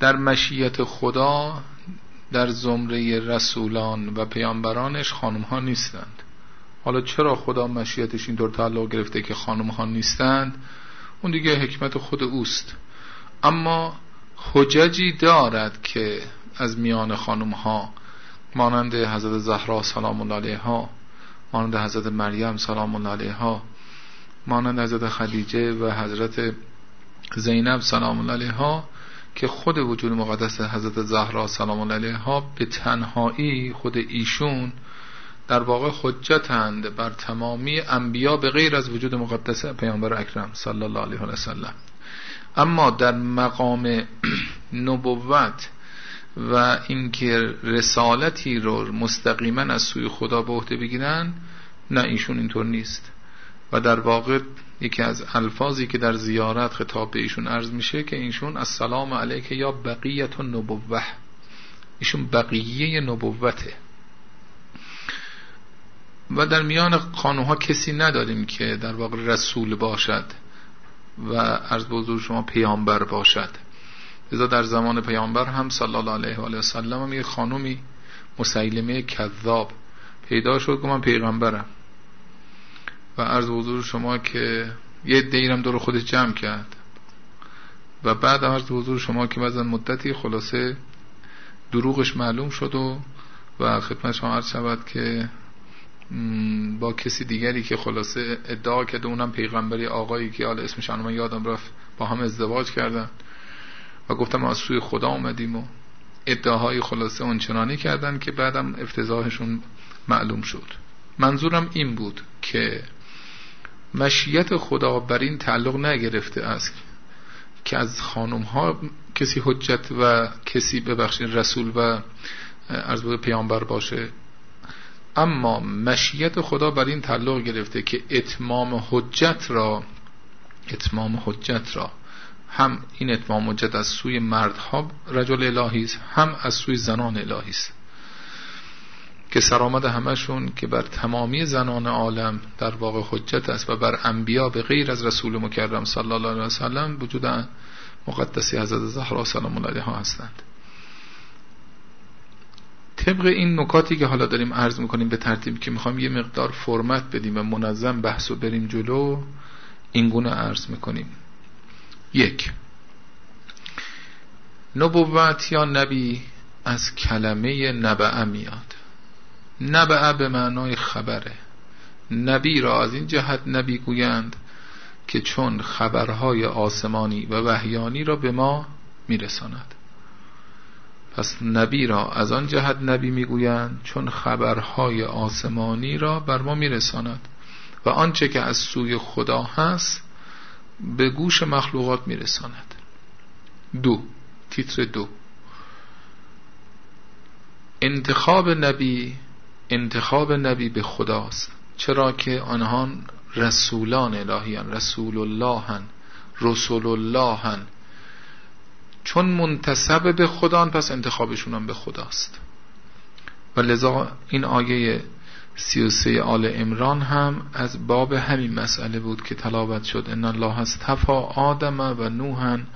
در مشیت خدا در زمره رسولان و پیامبرانش خانم ها نیستند. حالا چرا خدا مشیتش اینطور تعلق گرفته که خانم ها نیستند؟ اون دیگه حکمت خود اوست. اما حججی دارد که از میان خانم ها مانند حضرت زهرا سلام الله علیها مانند حضرت مریم سلام الله علیها مانند حضرت خدیجه و حضرت زینب سلام الله علیها که خود وجود مقدس حضرت زهرا سلام الله علیها به تنهایی خود ایشون در واقع حجتند بر تمامی انبیا به غیر از وجود مقدس پیامبر اکرم صلی الله علیه و سلم. اما در مقام نبوت و اینکه رسالتی رو مستقیما از سوی خدا به عهده بگیرن نه ایشون اینطور نیست. و در واقع یکی از الفاظی که در زیارت خطاب به ایشون عرض میشه که ایشون السلام علیک یا بقیت نبوه ایشون بقیه نبوته. و در میان خانوها کسی نداریم که در واقع رسول باشد. و عرض بزرگ شما پیامبر باشد. لذا در زمان پیامبر هم صلی الله علیه و سلم هم یه خانومی مسیلمه کذاب پیدا شد که من پیغمبرم. و عرض حضور شما که یه دیرم دور خودش جمع کرد. و بعد عرض حضور شما که بعد مدتی خلاصه دروغش معلوم شد و و خدمت شما عرض شود که با کسی دیگری که خلاصه ادعا کرده اونم پیغمبری آقایی که حالا اسمش من یادم رفت با هم ازدواج کردن و گفتم از سوی خدا اومدیم و ادعاهای خلاصه اونچنانی کردن که بعدم افتضاحشون معلوم شد. منظورم این بود که مشیت خدا بر این تعلق نگرفته است که از خانم ها کسی حجت و کسی ببخشید رسول و از پیامبر باشه. اما مشیت خدا بر این تعلق گرفته که اتمام حجت را اتمام حجت را هم این اتمام حجت از سوی مردها رجل الهی است هم از سوی زنان الهی است. که سرآمد همشون که بر تمامی زنان عالم در واقع حجت است و بر انبیا به غیر از رسول مکرم صلی الله علیه و سلم وجود مقدسی حضرت زهرا سلام الله علیها هستند. طبق این نکاتی که حالا داریم عرض می‌کنیم به ترتیب که می‌خوایم یه مقدار فرمت بدیم و منظم بحث و بریم جلو این گونه عرض می‌کنیم. یک نبوت یا نبی از کلمه نبعه میاد. نبعه به معنای خبره. نبی را از این جهت نبی گویند که چون خبرهای آسمانی و وحیانی را به ما میرساند. پس نبی را از آن جهت نبی می‌گویند چون خبرهای آسمانی را بر ما میرساند و آنچه که از سوی خدا هست به گوش مخلوقات میرساند. دو تیتر دو. انتخاب نبی انتخاب نبی به خداست چرا که آنها رسولان الهیان رسول اللهن رسول اللهن چون منتصب به خدا پس انتخابشون هم به خداست. و لذا این آیه سی و سی آل امران هم از باب همین مسئله بود که تلاوت شد. ان الله استفا آدم و نوحن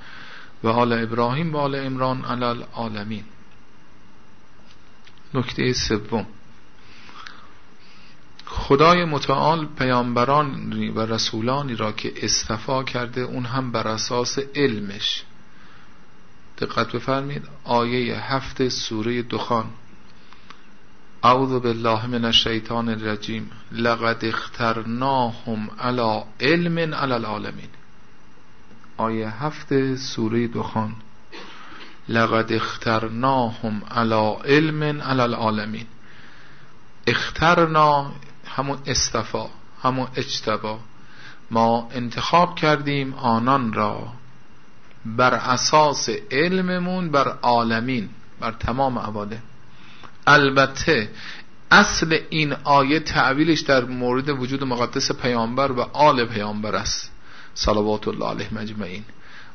و آل ابراهیم و آل امران علی العالمین. نکته سوم. خدای متعال پیامبرانی و رسولانی را که استفا کرده اون هم بر اساس علمش. دقت بفرمید آیه هفت سوره دخان. اعوذ بالله من الشیطان الرجیم. لقد اخترناهم على علم على العالمین. آیه هفت سوره دخان. لقد اخترناهم على علم على العالمین. اخترنا همون استفا همون اجتبا. ما انتخاب کردیم آنان را بر اساس علممون بر عالمین بر تمام عوالم البته اصل این آیه تعویلش در مورد وجود مقدس پیامبر و آل پیامبر است. صلوات الله علیه مجمعین.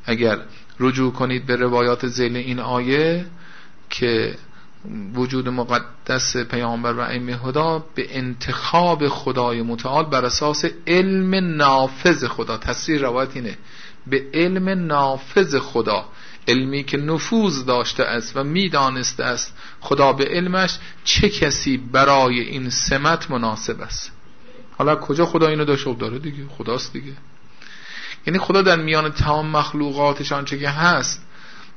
اگر رجوع کنید به روایات زیل این آیه که وجود مقدس پیامبر و ائمه هدا به انتخاب خدای متعال بر اساس علم نافذ خدا. تصریح روایت اینه. به علم نافذ خدا علمی که نفوذ داشته است و می‌دانسته است خدا به علمش چه کسی برای این سمت مناسب است. حالا کجا خدا اینو داشته داره دیگه خداست دیگه. یعنی خدا در میان تمام مخلوقاتش آنچه که هست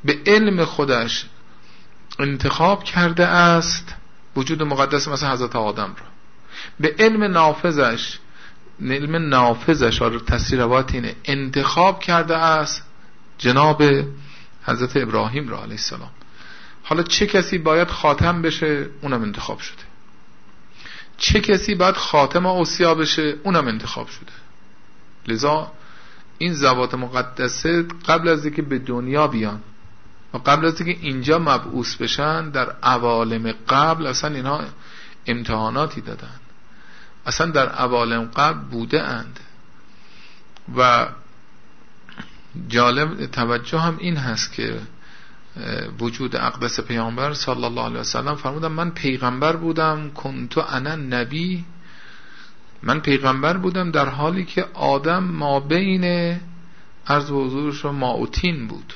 به علم خودش انتخاب کرده است. وجود مقدس مثل حضرت آدم را. به علم نافذش علم نافذش آره تصویر روایت اینه. انتخاب کرده است جناب حضرت ابراهیم را علیه السلام. حالا چه کسی باید خاتم بشه؟ اونم انتخاب شده. چه کسی باید خاتم اوسیا بشه؟ اونم انتخاب شده. لذا این زوات مقدسه قبل از اینکه به دنیا بیان و قبل از اینکه اینجا مبعوث بشن در عوالم قبل اصلا اینها امتحاناتی دادن. اصلا در عوالم قبل بوده اند. و جالب توجه هم این هست که وجود اقدس پیامبر صلی الله علیه وسلم فرمودم من پیغمبر بودم کنتو انا نبی. من پیغمبر بودم در حالی که آدم ما بین عرض و حضورش ماوتین بود.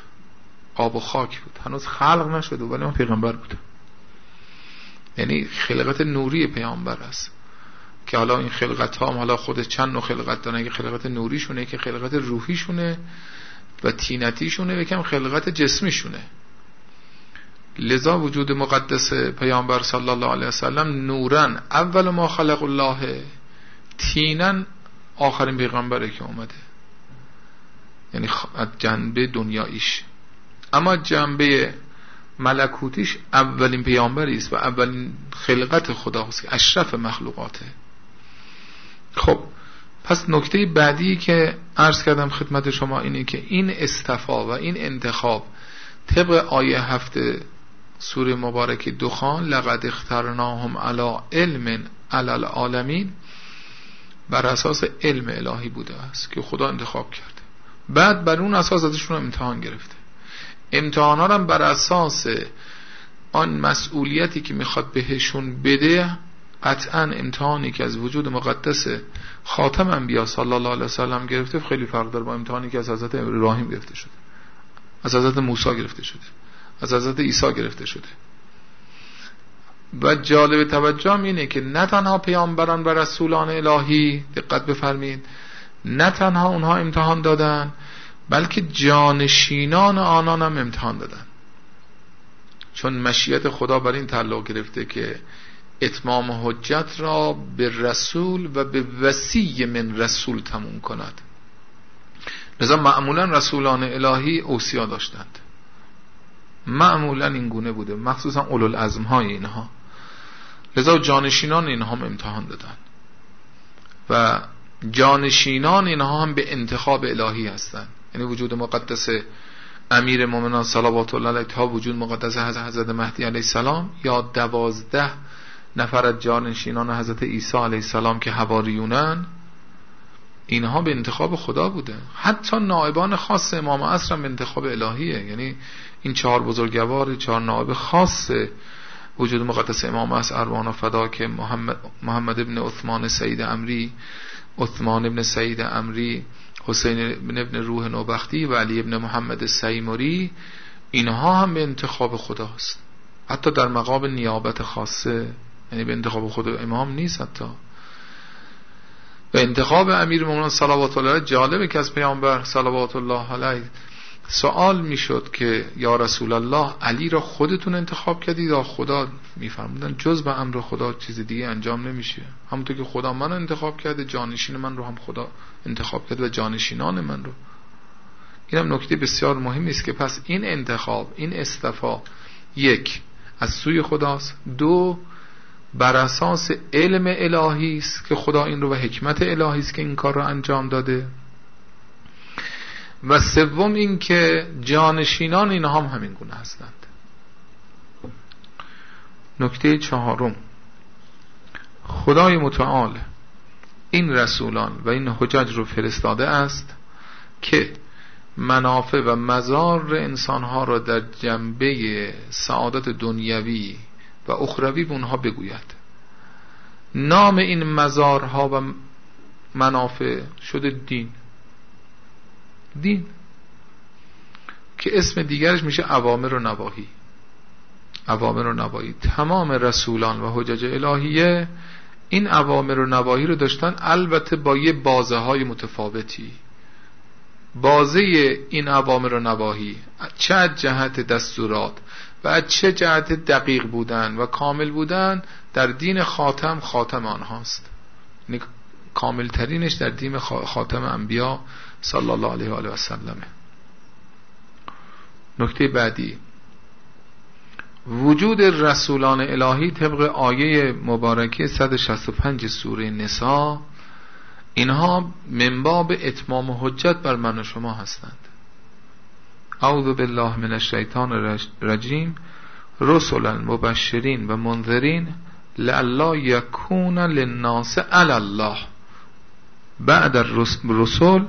آب و خاک بود. هنوز خلق نشده ولی من پیغمبر بودم. یعنی خلقت نوری پیامبر است. که حالا این خلقت ها هم حالا خود چند نوع خلقت دارن. که خلقت نوریشونه که خلقت روحیشونه و تینتیشونه و کم خلقت جسمیشونه. لذا وجود مقدس پیامبر صلی الله علیه وسلم نورن اول ما خلق الله تینن آخرین پیغمبره که اومده. یعنی از جنبه دنیاییش. اما جنبه ملکوتیش اولین پیامبری است و اولین خلقت خداست که اشرف مخلوقاته. خب پس نکته بعدی که عرض کردم خدمت شما اینه که این استفا و این انتخاب طبق آیه هفته سوره مبارک دخان لقد اخترناهم علی علم علی العالمین بر اساس علم الهی بوده است که خدا انتخاب کرده. بعد بر اون اساس ازشون امتحان گرفته. امتحان هم بر اساس آن مسئولیتی که می‌خواد بهشون بده قطعا امتحانی که از وجود مقدس خاتم انبیا صلی الله علیه وسلم گرفته خیلی فرق داره با امتحانی که از حضرت ابراهیم گرفته شده. از حضرت موسی گرفته شده. از حضرت عیسی گرفته شده. و جالب توجه اینه که نه تنها پیامبران و رسولان الهی دقت بفرمید نه تنها اونها امتحان دادن بلکه جانشینان آنان هم امتحان دادن. چون مشیت خدا بر این تعلق گرفته که اتمام حجت را به رسول و به وسیع من رسول تموم کند. لذا معمولا رسولان الهی اوسیا داشتند. معمولا این گونه بوده مخصوصا اولو العزم های اینها. لذا جانشینان اینها هم امتحان دادن. و جانشینان اینها هم به انتخاب الهی هستند یعنی وجود مقدس امیر مومنان صلوات الله علیه تا وجود مقدس حضرت مهدی علیه السلام یا دوازده نفر از جانشینان حضرت عیسی علیه السلام که حواریونن اینها به انتخاب خدا بوده. حتی نائبان خاص امام عصر هم به انتخاب الهیه. یعنی این چهار بزرگوار چهار نائب خاص وجود مقدس امام عصر اروان و فدا که محمد, محمد ابن عثمان سید امری عثمان ابن سید امری حسین ابن, ابن روح نوبختی و علی ابن محمد سیموری اینها هم به انتخاب خداست. حتی در مقام نیابت خاصه. یعنی به انتخاب خود امام نیست حتی. و انتخاب امیر مومنان صلوات الله جالبه که از پیامبر صلوات الله علیه سوال می‌شد که یا رسول الله علی را خودتون انتخاب کردید یا خدا میفرمودن جز به امر خدا چیز دیگه انجام نمیشه. همونطور که خدا من انتخاب کرده جانشین من رو هم خدا انتخاب کرده و جانشینان من رو. اینم نکته بسیار مهمی است که پس این انتخاب این استفا یک از سوی خداست دو بر اساس علم الهی است که خدا این رو و حکمت الهی است که این کار رو انجام داده. و سوم این که جانشینان اینها هم همین گونه هستند. نکته چهارم. خدای متعال این رسولان و این حجج رو فرستاده است که منافع و مزار انسانها را در جنبه سعادت دنیوی و اخروی به اونها بگوید. نام این مزارها و منافع شده دین. دین. که اسم دیگرش میشه عوامر و نواهی. عوامر و نواهی. تمام رسولان و حجج الهیه این عوامر و نواهی رو داشتن. البته با یه بازه های متفاوتی. بازه این عوامر و نواهی چه جهت دستورات و چه جهت دقیق بودن و کامل بودن در دین خاتم خاتم آنهاست. یعنی کامل ترینش در دین خاتم انبیا صلی الله علیه و آله و سلمه. نکته بعدی. وجود رسولان الهی طبق آیه مبارکه 165 سوره نسا اینها منباب اتمام حجت بر من و شما هستند. اعوذ بالله من الشیطان الرجیم. رسلا مبشرین و منذرین لعلا یکون للناس علی الله بعد الرسول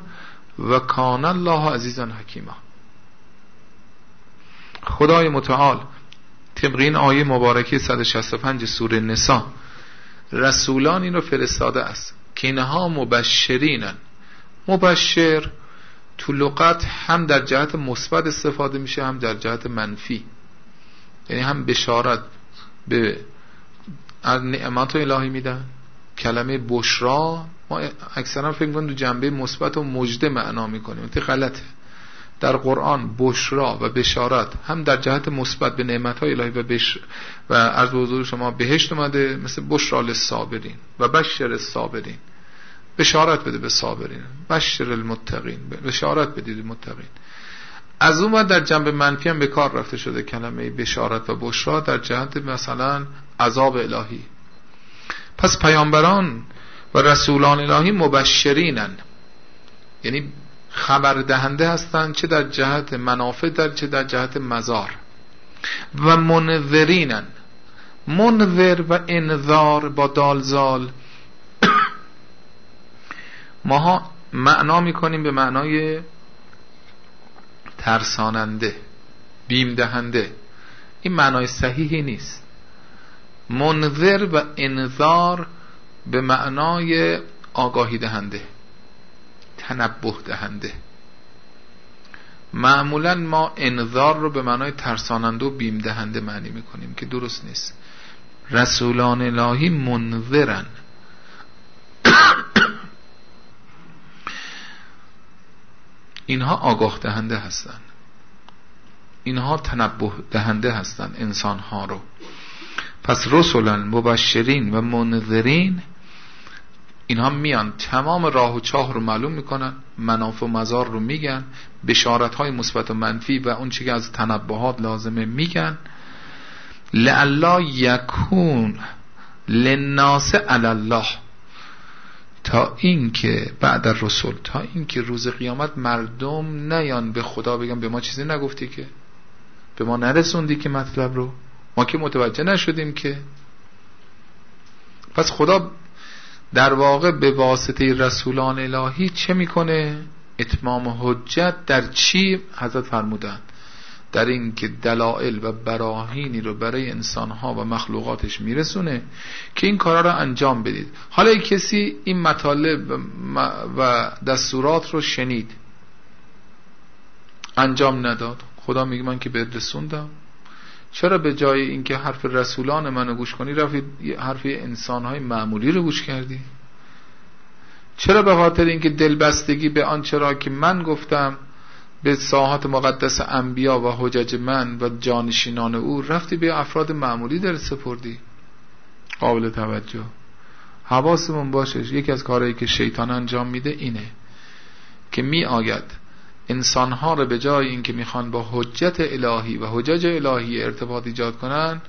و کان الله عزیزا حکیما. خدای متعال طبق این آیه مبارکه 165 سوره نسا رسولان این رو فرستاده است که اینها مبشرینن. مبشر تو لغت هم در جهت مثبت استفاده میشه هم در جهت منفی. یعنی هم بشارت به نعمت الهی میدن. کلمه بشرا ما اکثرا فکر کنیم تو جنبه مثبت و مجده معنا می‌کنیم. این غلطه. در قرآن بشرا و بشارت هم در جهت مثبت به نعمت های الهی و بش و عرض حضور شما بهشت اومده مثل بشرا للصابرین و بشر الصابرین. بشارت بده به صابرین. بشر المتقین. بشارت بدید المتقین از اون در جنب منفی هم به کار رفته شده کلمه بشارت و بشرا در جهت مثلا عذاب الهی. پس پیامبران و رسولان الهی مبشرینن. یعنی خبر دهنده هستند چه در جهت منافع در چه در جهت مزار. و منذرینن منذر و انذار با دالزال ماها معنا می‌کنیم به معنای ترساننده بیم دهنده این معنای صحیحی نیست. منذر و انذار به معنای آگاهی دهنده تنبه دهنده معمولا ما انذار رو به معنای ترساننده و بیم دهنده معنی می‌کنیم که درست نیست. رسولان الهی منذرن اینها آگاه دهنده هستند. اینها تنبه دهنده هستند انسان ها رو. پس رسولن مبشرین و منذرین اینها میان تمام راه و چاه رو معلوم می‌کنن منافع و مزار رو میگن بشارت های مثبت و منفی و اون که از تنبهات لازمه میگن. لعلا یکون لناس الله. تا اینکه بعد رسول تا اینکه روز قیامت مردم نیان به خدا بگن به ما چیزی نگفتی که؟ به ما نرسوندی که مطلب رو؟ ما که متوجه نشدیم که؟ پس خدا در واقع به واسطه رسولان الهی چه می‌کنه؟ اتمام حجت در چی حضرت فرمودن در این که دلائل و براهینی رو برای انسانها و مخلوقاتش میرسونه که این کارا رو انجام بدید. حالا کسی این مطالب و دستورات رو شنید. انجام نداد. خدا میگه من که به رسوندم. چرا به جای اینکه حرف رسولان منو گوش کنی رفتی حرف انسانهای معمولی رو گوش کردی؟ چرا به خاطر اینکه دلبستگی به آنچه را که من گفتم به ساحات مقدس انبیا و حجج من و جانشینان او رفتی به افراد معمولی در سپردی. قابل توجه. حواسمون باشه یکی از کارهایی که شیطان انجام میده اینه که می آید انسانها رو به جای اینکه می‌خوان با حجت الهی و حجج الهی ارتباط ایجاد کنن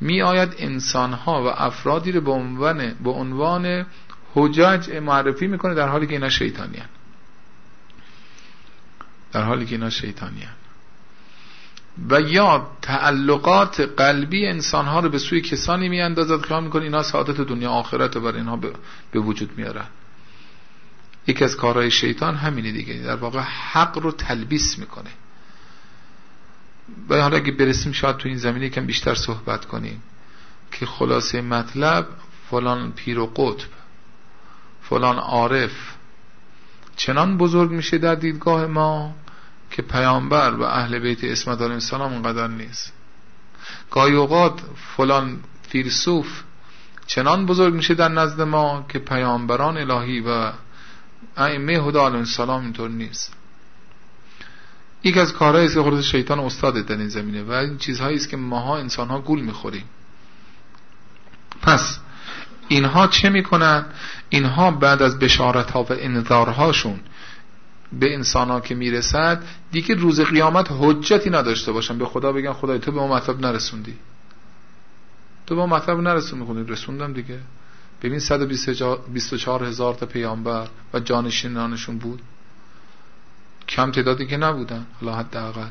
می آید انسانها و افرادی رو به عنوان به عنوان حجج معرفی می‌کنه در حالی که اینا شیطانی در حالی که اینا شیطانی و یا تعلقات قلبی انسانها رو به سوی کسانی میاندازد خیال می‌کنه اینا سعادت دنیا آخرت و بر اینها به وجود میارن. یکی از کارهای شیطان همینه دیگه. در واقع حق رو تلبیس می‌کنه. و حالا اگه برسیم شاید تو این زمینه کم بیشتر صحبت کنیم که خلاصه مطلب فلان پیر و قطب فلان عارف چنان بزرگ میشه در دیدگاه ما؟ که پیامبر و اهل بیت اسمت علیه السلام اونقدر نیست. گاهی اوقات فلان فیلسوف چنان بزرگ میشه در نزد ما که پیامبران الهی و ائمه هدا علیه السلام اینطور نیست. یک از کارهایی که خود شیطان استاد در این زمینه و این چیزهایی است که ماها انسانها گول می‌خوریم. پس اینها چه می‌کنن؟ اینها بعد از بشارت ها و انذارهاشون به انسان ها که می‌رسد دیگه روز قیامت حجتی نداشته باشن به خدا بگن خدای تو به ما مطلب نرسوندی. تو به ما مطلب نرسوندی. خودی رسوندم دیگه. ببین 124 هزار تا پیامبر و جانشینانشون بود. کم تعدادی که نبودن. حالا حداقل.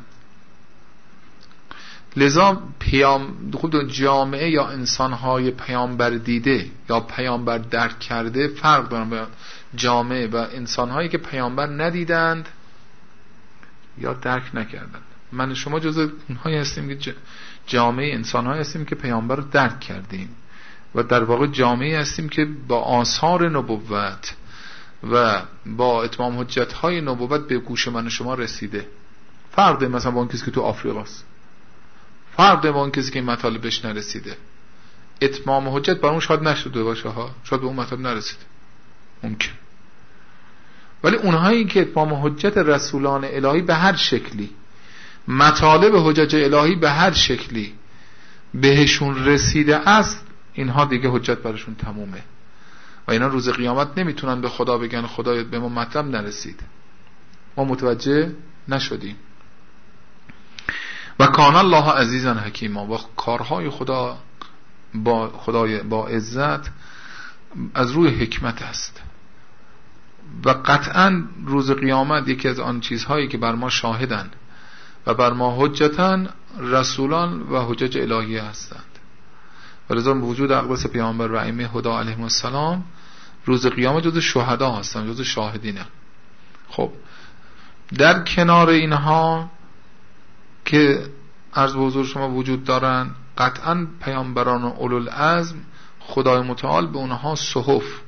لذا پیام خود جامعه یا انسانهای پیامبر دیده یا پیامبر درک کرده فرق دارن. جامعه و انسانهایی که پیامبر ندیدند یا درک نکردند. من شما جز اونهایی هستیم که جامعه انسانهایی هستیم که پیامبر رو درک کردیم. و در واقع جامعه هستیم که با آثار نبوت و با اتمام حجت های نبوت به گوش من شما رسیده. فرق مثلا با اون کسی که تو آفریقاست. فرق با اون کسی که این مطالب بهش نرسیده. اتمام حجت بر اون شاید نشده باشه ها. شاید به اون مطالب نرسیده. ممکن. ولی اونهایی که اتمام حجت رسولان الهی به هر شکلی مطالب حجج الهی به هر شکلی بهشون رسیده است اینها دیگه حجت برشون تمومه. و اینا روز قیامت نمی‌تونن به خدا بگن خدایت به ما مطلب نرسید. ما متوجه نشدیم. و کان الله عزیزا حکیما. و کارهای خدا با خدای با عزت از روی حکمت است. و قطعا روز قیامت یکی از آن چیزهایی که بر ما شاهدن و بر ما حجتن رسولان و حجج الهی هستند. و لذا وجود اقبس پیامبر و ائمه خدا علیهم السلام روز قیامت جز شهدا هستن جز شاهدینه خب در کنار اینها که عرض حضور شما وجود دارن قطعا پیامبران و العزم خدای متعال به اونها صحف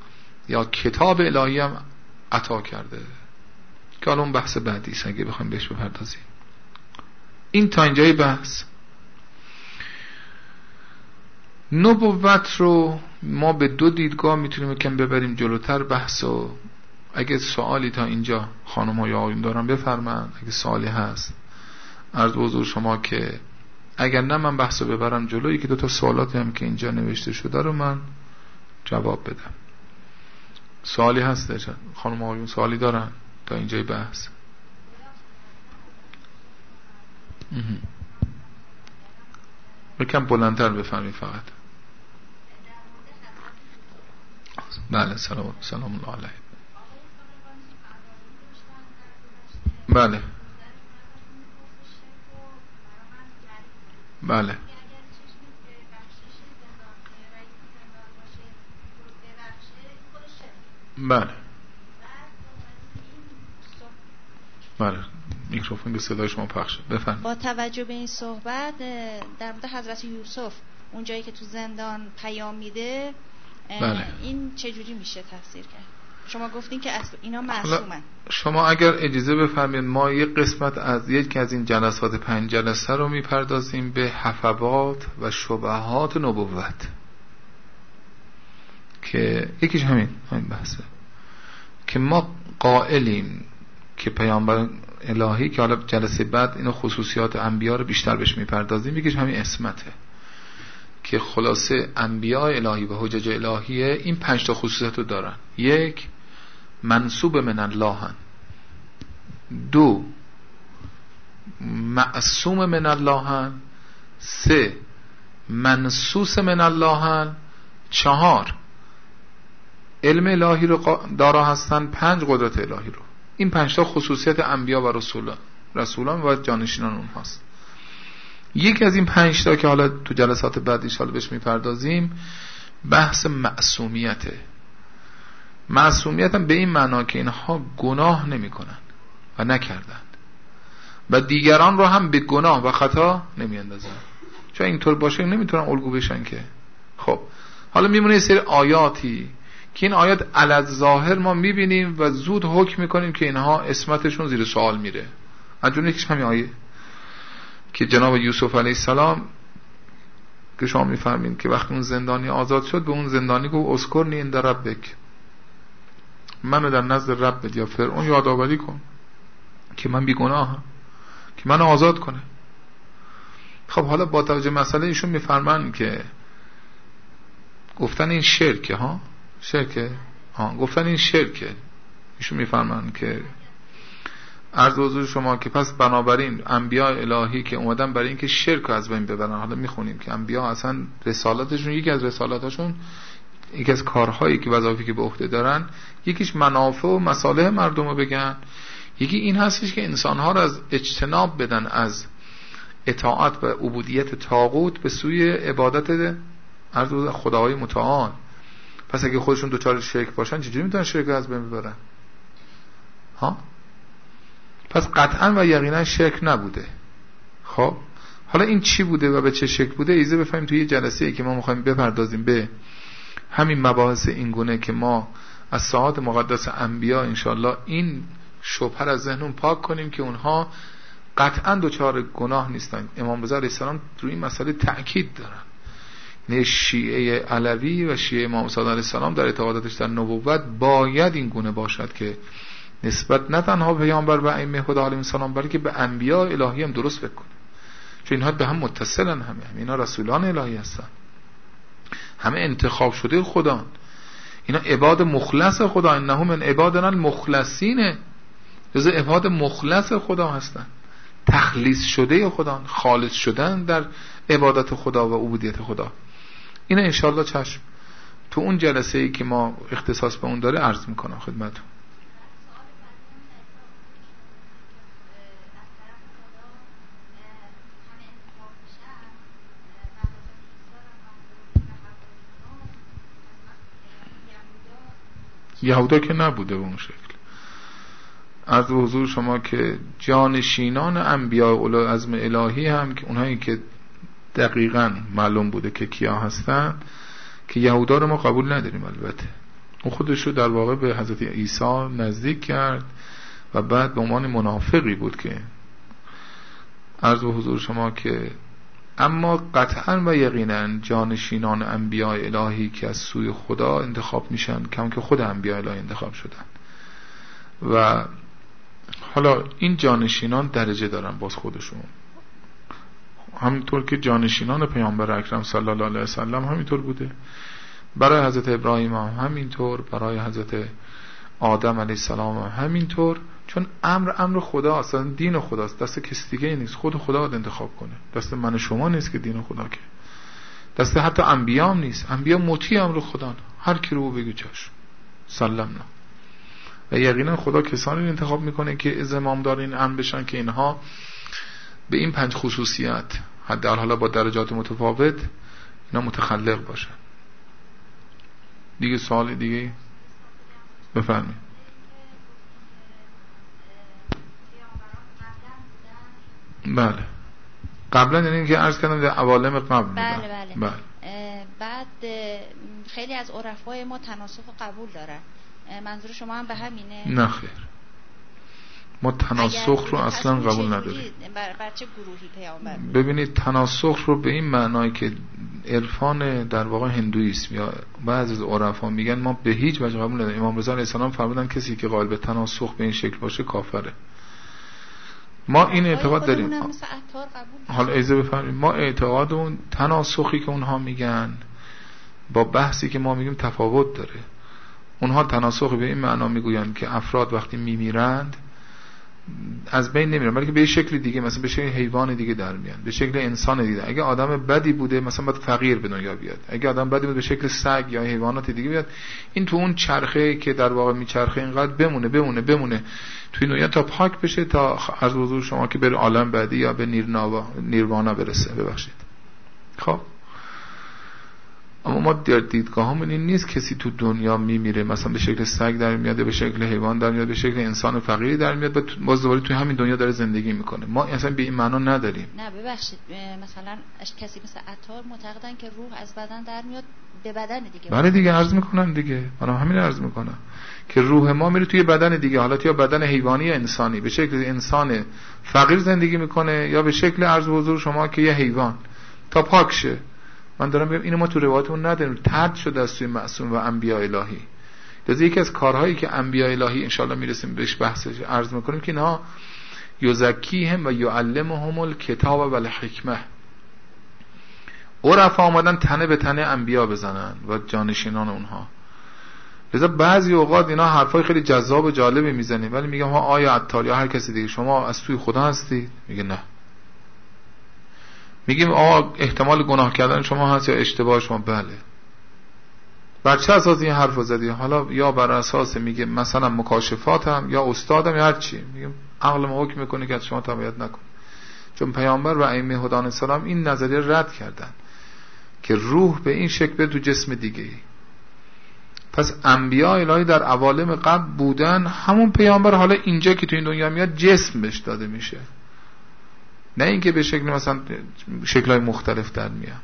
یا کتاب الهی هم عطا کرده. که الان بحث بعدی است اگه بخوایم بهش بپردازیم. این تا اینجای بحث. نبوت رو ما به دو دیدگاه می‌تونیم کم ببریم جلوتر بحث و اگه سوالی تا اینجا خانم ها یا آقایون دارن بفرمن اگه سوالی هست. عرض حضور شما که اگر نه من بحث ببرم جلوی که دو تا سوالاتی هم که اینجا نوشته شده رو من جواب بدم. سوالی هست خانم آقایون سوالی دارن تا اینجای بحث. یکم بلندتر بفهمی فقط. بله سلام سلام الله علیه. بله. بله. بله. بله. میکروفون به صدای شما پخش بفرمایید. با توجه به این صحبت در مورد حضرت یوسف اون جایی که تو زندان پیام میده بله. این چجوری میشه تفسیر کرد؟ شما گفتین که اینا معصومن. شما اگر اجازه بفرمایید ما یک قسمت از یک از این جلسات پنج جلسه رو می‌پردازیم به حفبات و شبهات نبوت. که یکیش همین همین بحثه. که ما قائلیم که پیامبر الهی که حالا جلسه بعد اینو خصوصیات انبیا رو بیشتر بهش می‌پردازیم یکیش همین اسمته که خلاصه انبیاء الهی و حجج الهیه این پنج تا خصوصیت رو دارن. یک منصوب من الله دو معصوم من الله سه منصوص من الله چهار علم الهی رو دارا هستن پنج قدرت الهی رو. این پنج تا خصوصیت انبیا و رسولان رسولان و جانشینان اونهاست یکی از این پنج تا که حالا تو جلسات بعد ان بهش می‌پردازیم بحث معصومیته معصومیت هم به این معنا که اینها گناه نمی‌کنن و نکردند و دیگران رو هم به گناه و خطا نمیاندازن. چون اینطور باشه نمی‌تونن الگو بشن که. خب حالا میمونه سری آیاتی که این آیات علت ظاهر ما می‌بینیم و زود حکم می‌کنیم که اینها اسمتشون زیر سوال میره. از جون یکیش همین آیه که جناب یوسف علیه السلام که شما می‌فهمین که وقتی اون زندانی آزاد شد به اون زندانی گفت اسکرنی این در ربک. منو در نزد رب یا فرعون یادآوری کن که من بیگناهم که منو آزاد کنه. خب حالا با توجه مسئله ایشون میفرمان که گفتن این شرکه ها؟ شرکه؟ ها گفتن این شرکه. ایشون میفرمان که عرض حضور شما که پس بنابراین انبیاء الهی که اومدن برای اینکه شرک از بین ببرن. حالا می‌خونیم که انبیا اصلا رسالاتشون یکی از رسالاتشون یکی از کارهایی که وظایفی که به عهده دارن یکیش منافع و مصالح مردم رو بگن. یکی این هستش که انسانها رو از اجتناب بدن از اطاعت و عبودیت تاغوت به سوی عبادت عرض خداهای متعال. پس اگه خودشون دوچار شرک باشن چجوری می‌تونن شرک از بین ببرن؟ ها؟ پس قطعا و یقینا شرک نبوده. خب؟ حالا این چی بوده و به چه شکل بوده؟ ایزه بفهمیم توی یه جلسه ای که ما می‌خوایم بپردازیم به همین مباحث این گونه که ما از ساعات مقدس انبیا انشالله این شبهر از ذهنون پاک کنیم که اونها قطعا دوچار گناه نیستن. امام علیه السلام روی این مسئله تأکید دارن. شیعه علوی و شیعه امام صادق علیه السلام در اعتقاداتش در نبوت باید این گونه باشد که نسبت نه تنها پیامبر و ائمه خدا علیهم السلام بلکه به انبیا الهی هم درست بکنه. چون اینها به هم متصلن همه اینا رسولان الهی هستن. همه انتخاب شده خدا اینا عباد مخلص خدا انه من عبادنا المخلصینه جز عباد مخلص خدا هستن. تخلیص شده خدا خالص شدن در عبادت خدا و عبودیت خدا. اینا انشالله چشم. تو اون جلسه ای که ما اختصاص به اون داره عرض می‌کنم خدمتون یهودا که نبوده به اون شکل. از حضور شما که جانشینان انبیاء اولو عزم الهی هم که اونهایی که دقیقا معلوم بوده که کیا هستن که یهودا رو ما قبول نداریم البته. اون خودش رو در واقع به حضرت عیسی نزدیک کرد و بعد به عنوان منافقی بود که عرض به حضور شما که اما قطعا و یقینا جانشینان انبیاء الهی که از سوی خدا انتخاب میشن کم که خود انبیاء الهی انتخاب شدن. و حالا این جانشینان درجه دارن باز خودشون. همینطور که جانشینان پیامبر اکرم صلی الله علیه وسلم همینطور بوده. برای حضرت ابراهیم هم همینطور برای حضرت آدم علیه السلام هم همینطور چون امر امر خدا اصلا دین خداست دست کسی دیگه نیست خود خدا انتخاب کنه دست من شما نیست که دین خدا که دست حتی انبیام نیست انبیا مطیع امر خدا هر کی رو بگو چشم سلمنا و یقینا خدا کسانی انتخاب می‌کنه که از امامدار این امن بشن که اینها به این پنج خصوصیت حد حالا با درجات متفاوت اینا متخلق باشن. دیگه سوال دیگه؟ بفرمایید. بله. قبلا یعنی که عرض کردم در عوالم قبل بله بله, بله. بعد خیلی از عرفای ما تناسخ قبول دارن. منظور شما هم به همینه؟ نه خیر. ما تناسخ رو اصلا قبول نداریم. ببینید تناسخ رو به این معنای که عرفان در واقع هندویسم یا بعضی از عرفا میگن ما به هیچ وجه قبول نداریم. امام رضا علیه السلام فرمودن کسی که قائل به تناسخ به این شکل باشه کافره. ما این اعتقاد داریم. حالا ایزه بفهمیم ما اعتقادمون تناسخی که اونها میگن با بحثی که ما میگیم تفاوت داره. اونها تناسخ به این معنا می‌گویند که افراد وقتی میمیرند از بین نمیرن بلکه به شکل دیگه مثلا به شکل حیوان دیگه در میان به شکل انسان دیگه اگه آدم بدی بوده مثلا باید فقیر به دنیا بیاد. اگه آدم بدی بوده به شکل سگ یا حیوانات دیگه بیاد. این تو اون چرخه که در واقع میچرخه اینقدر بمونه بمونه بمونه. توی دنیا تا پاک بشه تا از حضور شما که بره عالم بعدی یا به نیروانا برسه. ببخشید. خب؟ اما ما در دیدگاه همون این نیست کسی تو دنیا میمیره مثلا به شکل سگ در میاد به شکل حیوان در میاد به شکل انسان فقیری در میاد و باز دوباره توی همین دنیا داره زندگی می‌کنه. ما اصلا به این معنا نداریم. نه ببخشید مثلا کسی مثل عطار معتقدن که روح از بدن در میاد به بدن دیگه. بله دیگه عرض می‌کنن دیگه. منم همین عرض می‌کنم. که روح ما میره توی بدن دیگه. حالا یا بدن حیوانی یا انسانی. به شکل انسان فقیر زندگی می‌کنه یا به شکل عرض حضور شما که یه حیوان. تا پاک شه من دارم بگم اینو ما تو روایتمون نداریم. ترد شده از توی معصوم و انبیاء الهی. لذا یکی از کارهایی که انبیاء الهی انشالله می‌رسیم بهش بحثش عرض می‌کنیم که اینها یزکیهم و یعلمهم الکتاب و الحکمه. عرف آمدن تنه به تنه انبیا بزنن و جانشینان اونها. لذا بعضی اوقات اینا حرفای خیلی جذاب و جالبی می‌زنیم. ولی میگم ها آیا عطار یا هر کسی دیگه شما از توی خدا هستید؟ میگه نه. میگیم آقا احتمال گناه کردن شما هست یا اشتباه شما؟ بله. بر چه اساس این حرف زدی؟ حالا یا بر اساس میگه مثلا مکاشفاتم یا استادم یا هر چی. میگم عقل ما حکم می‌کنه که از شما تبعیت نکن چون پیامبر و ائمه هدان السلام این نظریه رد کردن که روح به این شکل به تو جسم دیگه ای پس انبیاء الهی در عوالم قبل بودن همون پیامبر حالا اینجا که تو این دنیا میاد جسم بهش داده میشه. نه اینکه به شکل مثلا شکلهای مختلف در میاد.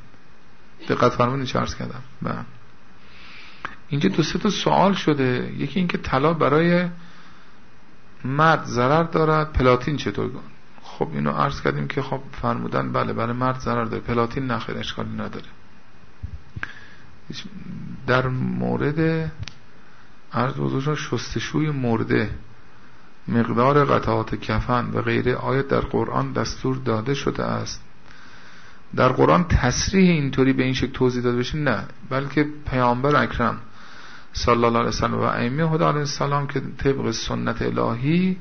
دقت فرمودین چه عرض کردم؟ بله. اینجا دو سه تا سوال شده. یکی اینکه طلا برای مرد ضرر دارد پلاتین چطور؟ خب اینو عرض کردیم که خب فرمودن بله برای مرد ضرر داره. پلاتین نخیر اشکالی نداره. در مورد عرض بزرگ شستشوی مرده. مقدار قطعات کفن و غیره آیت در قرآن دستور داده شده است. در قرآن تصریح اینطوری به این شکل توضیح داده بشه؟ نه. بلکه پیامبر اکرم صلی الله علیه وسلم و ائمه خدا علیه السلام که طبق سنت الهی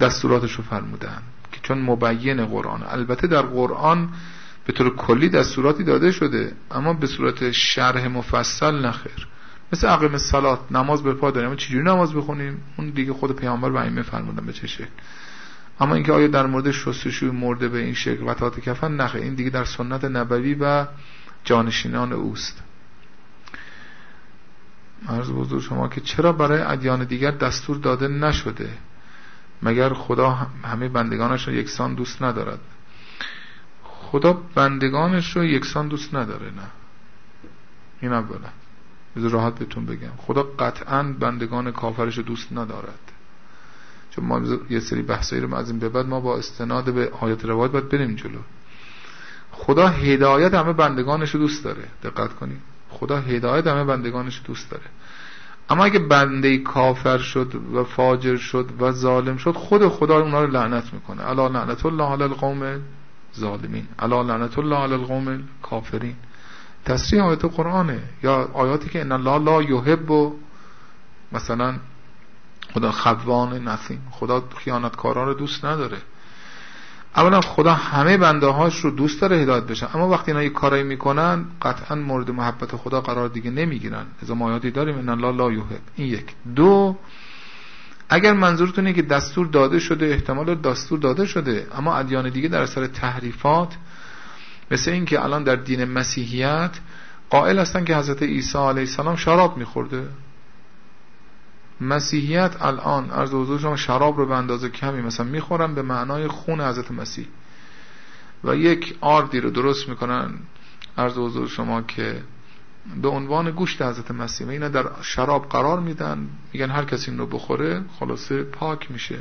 دستوراتش رو فرمودن که چون مبین قرآن. البته در قرآن به طور کلی دستوراتی داده شده اما به صورت شرح مفصل نخیر. مثل عقیم سلات نماز به پا داریم. چجوری نماز بخونیم؟ اون دیگه خود پیامبر و ائمه فرمودن به چه شکل. اما اینکه آیا در مورد شستشوی مرده به این شکل قطعات کفن؟ نخه. این دیگه در سنت نبوی و جانشینان اوست. عرض بزرگ شما که چرا برای ادیان دیگر دستور داده نشده؟ مگر خدا همه بندگانش رو یکسان دوست ندارد؟ خدا بندگانش رو یکسان دوست نداره نه. این اولا. بذار راحت بهتون بگم. خدا قطعا بندگان کافرش دوست ندارد. چون ما یه سری بحثایی رو از این به بعد ما با استناد به آیات روایت باید بریم جلو. خدا هدایت همه بندگانش رو دوست داره. دقت کنید خدا هدایت همه بندگانش رو دوست داره. اما اگه بنده کافر شد و فاجر شد و ظالم شد خود خدا اونا رو لعنت می‌کنه. الا لعنت الله علی القوم ظالمین الا لعنت الله علی القوم کافرین تصریح آیات قرآنه یا آیاتی که ان الله لا یحب و مثلا خدا خوان نسیم. خدا خیانتکاران رو دوست نداره. اولا خدا همه بنده هاش رو دوست داره هدایت بشن اما وقتی اینا یه کارایی می‌کنن قطعا مورد محبت خدا قرار دیگه نمی‌گیرن. از مایاتی داریم ان الله لا یحب. این یک. دو اگر منظورتونه که دستور داده شده احتمال دستور داده شده اما ادیان دیگه در اثر تحریفات مثل اینکه الان در دین مسیحیت قائل هستن که حضرت عیسی علیه السلام شراب میخورده. مسیحیت الان از حضور شما شراب رو به اندازه کمی مثلا می‌خورن به معنای خون حضرت مسیح. و یک آردی رو درست می‌کنن عرض حضور شما که به عنوان گوشت حضرت مسیح. و اینا در شراب قرار میدن میگن هر کسی این رو بخوره خلاصه پاک میشه.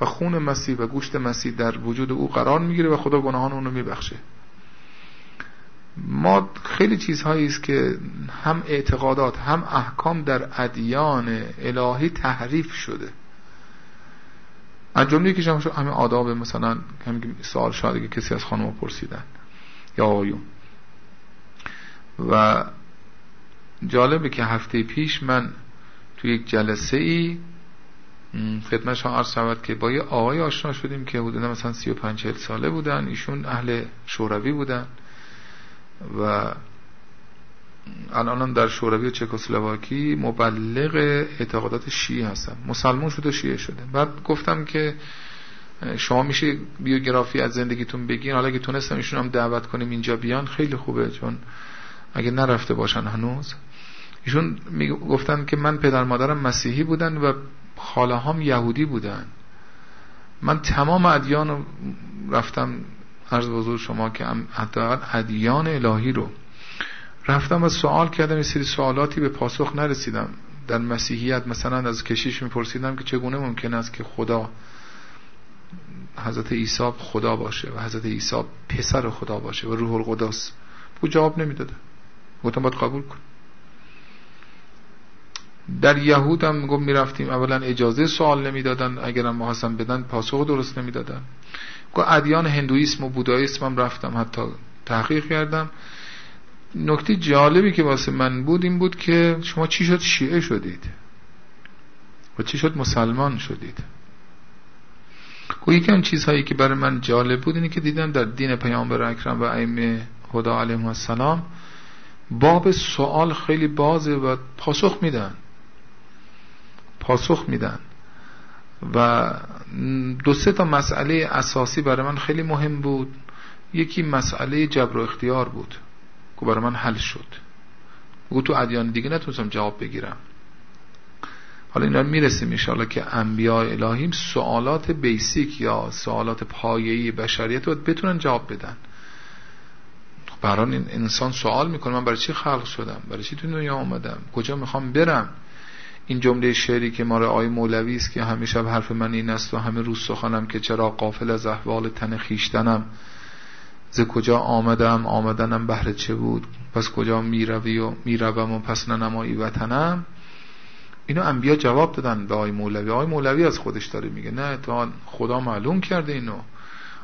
و خون مسیح و گوشت مسیح در وجود او قرار می‌گیره و خدا گناهان اون رو میبخشه. ما خیلی چیزهایی است که هم اعتقادات هم احکام در ادیان الهی تحریف شده. از جمله که شما همین آداب مثلا همین سوال شاید کسی از خانم پرسیدن. یا آقایون. و جالبه که هفته پیش من تو یک جلسه ای خدمت شما عرض شود که با یه آقای آشنا شدیم که حدودا مثلا 35 ساله بودن. ایشون اهل شوروی بودن. و الان در شوروی چکسلواکی مبلغ اعتقادات شیعه هستن. مسلمون شده شیعه شده. بعد گفتم که شما میشه بیوگرافی از زندگیتون بگین. حالا اگه تونستم ایشون هم دعوت کنیم اینجا بیان خیلی خوبه چون اگه نرفته باشن هنوز. ایشون گفتن که من پدر مادرم مسیحی بودن و خاله هم یهودی بودن. من تمام ادیان رفتم عرض بزرگ شما که حتی ادیان الهی رو رفتم و سوال کردم یه سری سوالاتی به پاسخ نرسیدم. در مسیحیت مثلا از کشیش میپرسیدم که چگونه ممکن است که خدا حضرت عیسی خدا باشه و حضرت عیسی پسر خدا باشه و روح القدس. او جواب نمی‌داده. گفتم باید قبول کن در یهود هم گفت می‌رفتیم. اولا اجازه سوال نمی‌دادن. اگرم ما حسن بدن پاسخ درست نمی‌دادن. ادیان هندویسم و بودایسم هم رفتم حتی تحقیق کردم. نکته جالبی که واسه من بود این بود که شما چی شد؟ شیعه شدید. و چی شد؟ مسلمان شدید. و یکی اون چیزهایی که برای من جالب بود اینه که دیدم در دین پیامبر اکرم و ائمه خدا علیهم السلام باب سوال خیلی بازه و پاسخ میدن. پاسخ میدن. و دو سه تا مسئله اساسی برای من خیلی مهم بود. یکی مسئله جبر و اختیار بود که برای من حل شد. گو تو ادیان دیگه نتونستم جواب بگیرم. حالا اینا می‌رسیم انشاءالله که انبیاء الهیم سوالات بیسیک یا سوالات پایه‌ای بشریت رو بتونن جواب بدن. برای این انسان سوال می‌کنه من برای چی خلق شدم؟ برای چی تو دنیا آمدم کجا می‌خوام برم؟ این جمله شعری که ماره آی مولوی است که همیشه حرف من این است و همه روز سخنم که چرا قافل از احوال تن خیشتنم ز کجا آمدم؟ آمدنم بهر چه بود؟ پس کجا می‌روی و می‌روم و پس ننمایی وطنم؟ اینو انبیا جواب دادن به آی مولوی. آی مولوی از خودش داره میگه نه تا خدا معلوم کرده اینو.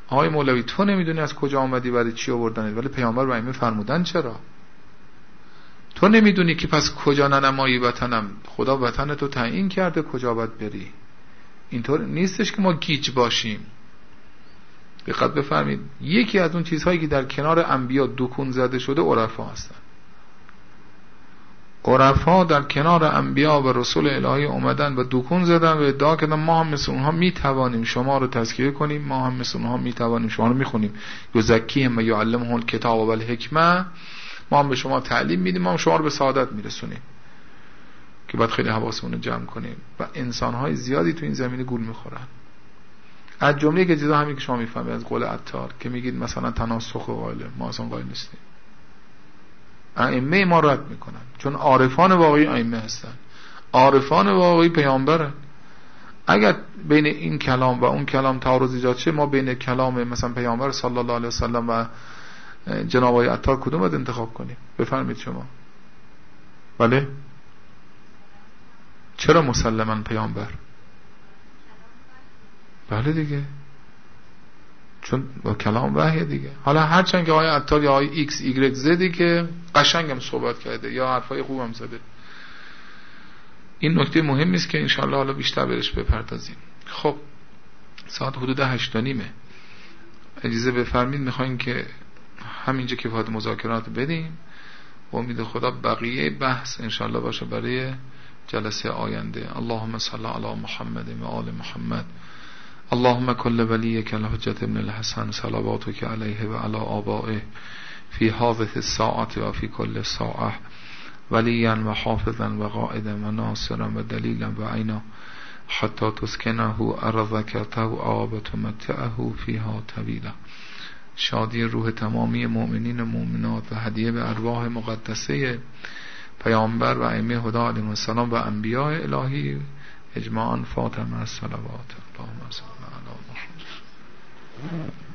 آقای مولوی تو نمی‌دونی از کجا آمدی؟ برای چی آوردنت؟ ولی پیامبرا فرمودن چرا؟ تو نمی‌دونی که پس کجا ننمایی وطنم. خدا وطن تو تعیین کرده کجا باید بری. اینطور نیستش که ما گیج باشیم. دقت بفرمید یکی از اون چیزهایی که در کنار انبیا دکون زده شده عرفا هستن. عرفا در کنار انبیا و رسول الهی اومدن و دکون زدن و ادعا کردن ما هم مثل اونها می‌توانیم شما رو تذکیه کنیم. ما هم مثل اونها می‌توانیم شما رو می‌خونیم. یزکیهم و یعلمهم الکتاب و الحکمه ما هم به شما تعلیم میدیم ما هم شما رو به سعادت میرسونیم که باید خیلی حواسمون رو جمع کنیم. و انسانهای زیادی تو این زمینه گول می‌خورن. از جمله که چیزا همین که شما می‌فهمید از قول عطار که میگید مثلا تناسخ قائل ما اصلا قائل نیستیم. ائمه ما رد می‌کنن. چون عارفان واقعی ائمه هستن. عارفان واقعی پیامبرن. اگر بین این کلام و اون کلام تعارض ایجاد شه ما بین کلام مثلا پیامبر صلی الله علیه وسلم و جناب آقای عطار کدوم باید انتخاب کنیم؟ بفرمید شما. بله. چرا مسلما پیامبر؟ بله دیگه. چون با کلام وحیه دیگه. حالا هرچند که آقای عطار یا آقای ایکس ایگرک زدی که قشنگم صحبت کرده یا حرفای خوبم زده. این نکته مهمی است که انشالله حالا بیشتر برش بپردازیم. خب ساعت حدود هشت نیمه اجازه بفرمید می‌خوایم که همینجا کفایت مذاکرات بدیم و امید خدا بقیه بحث انشالله باشه برای جلسه آینده. اللهم صل علی محمد و آل محمد. اللهم كل وليك الحجة ابن الحسن صلواتك عليه وعلى آبائه في هذه الساعة وفي كل ساعة. وليا وحافظا وقائدا وناصرا ودليلا وعينا حتى تسكنه أرضك توعا وتمتعه فيها طويلا شادی روح تمامی مؤمنین و مؤمنات و هدیه به ارواح مقدسه پیامبر و ائمه خدا علیهم السلام و انبیاء الهی اجماعا فاطمه الصلوات. اللهم صل علی محمد.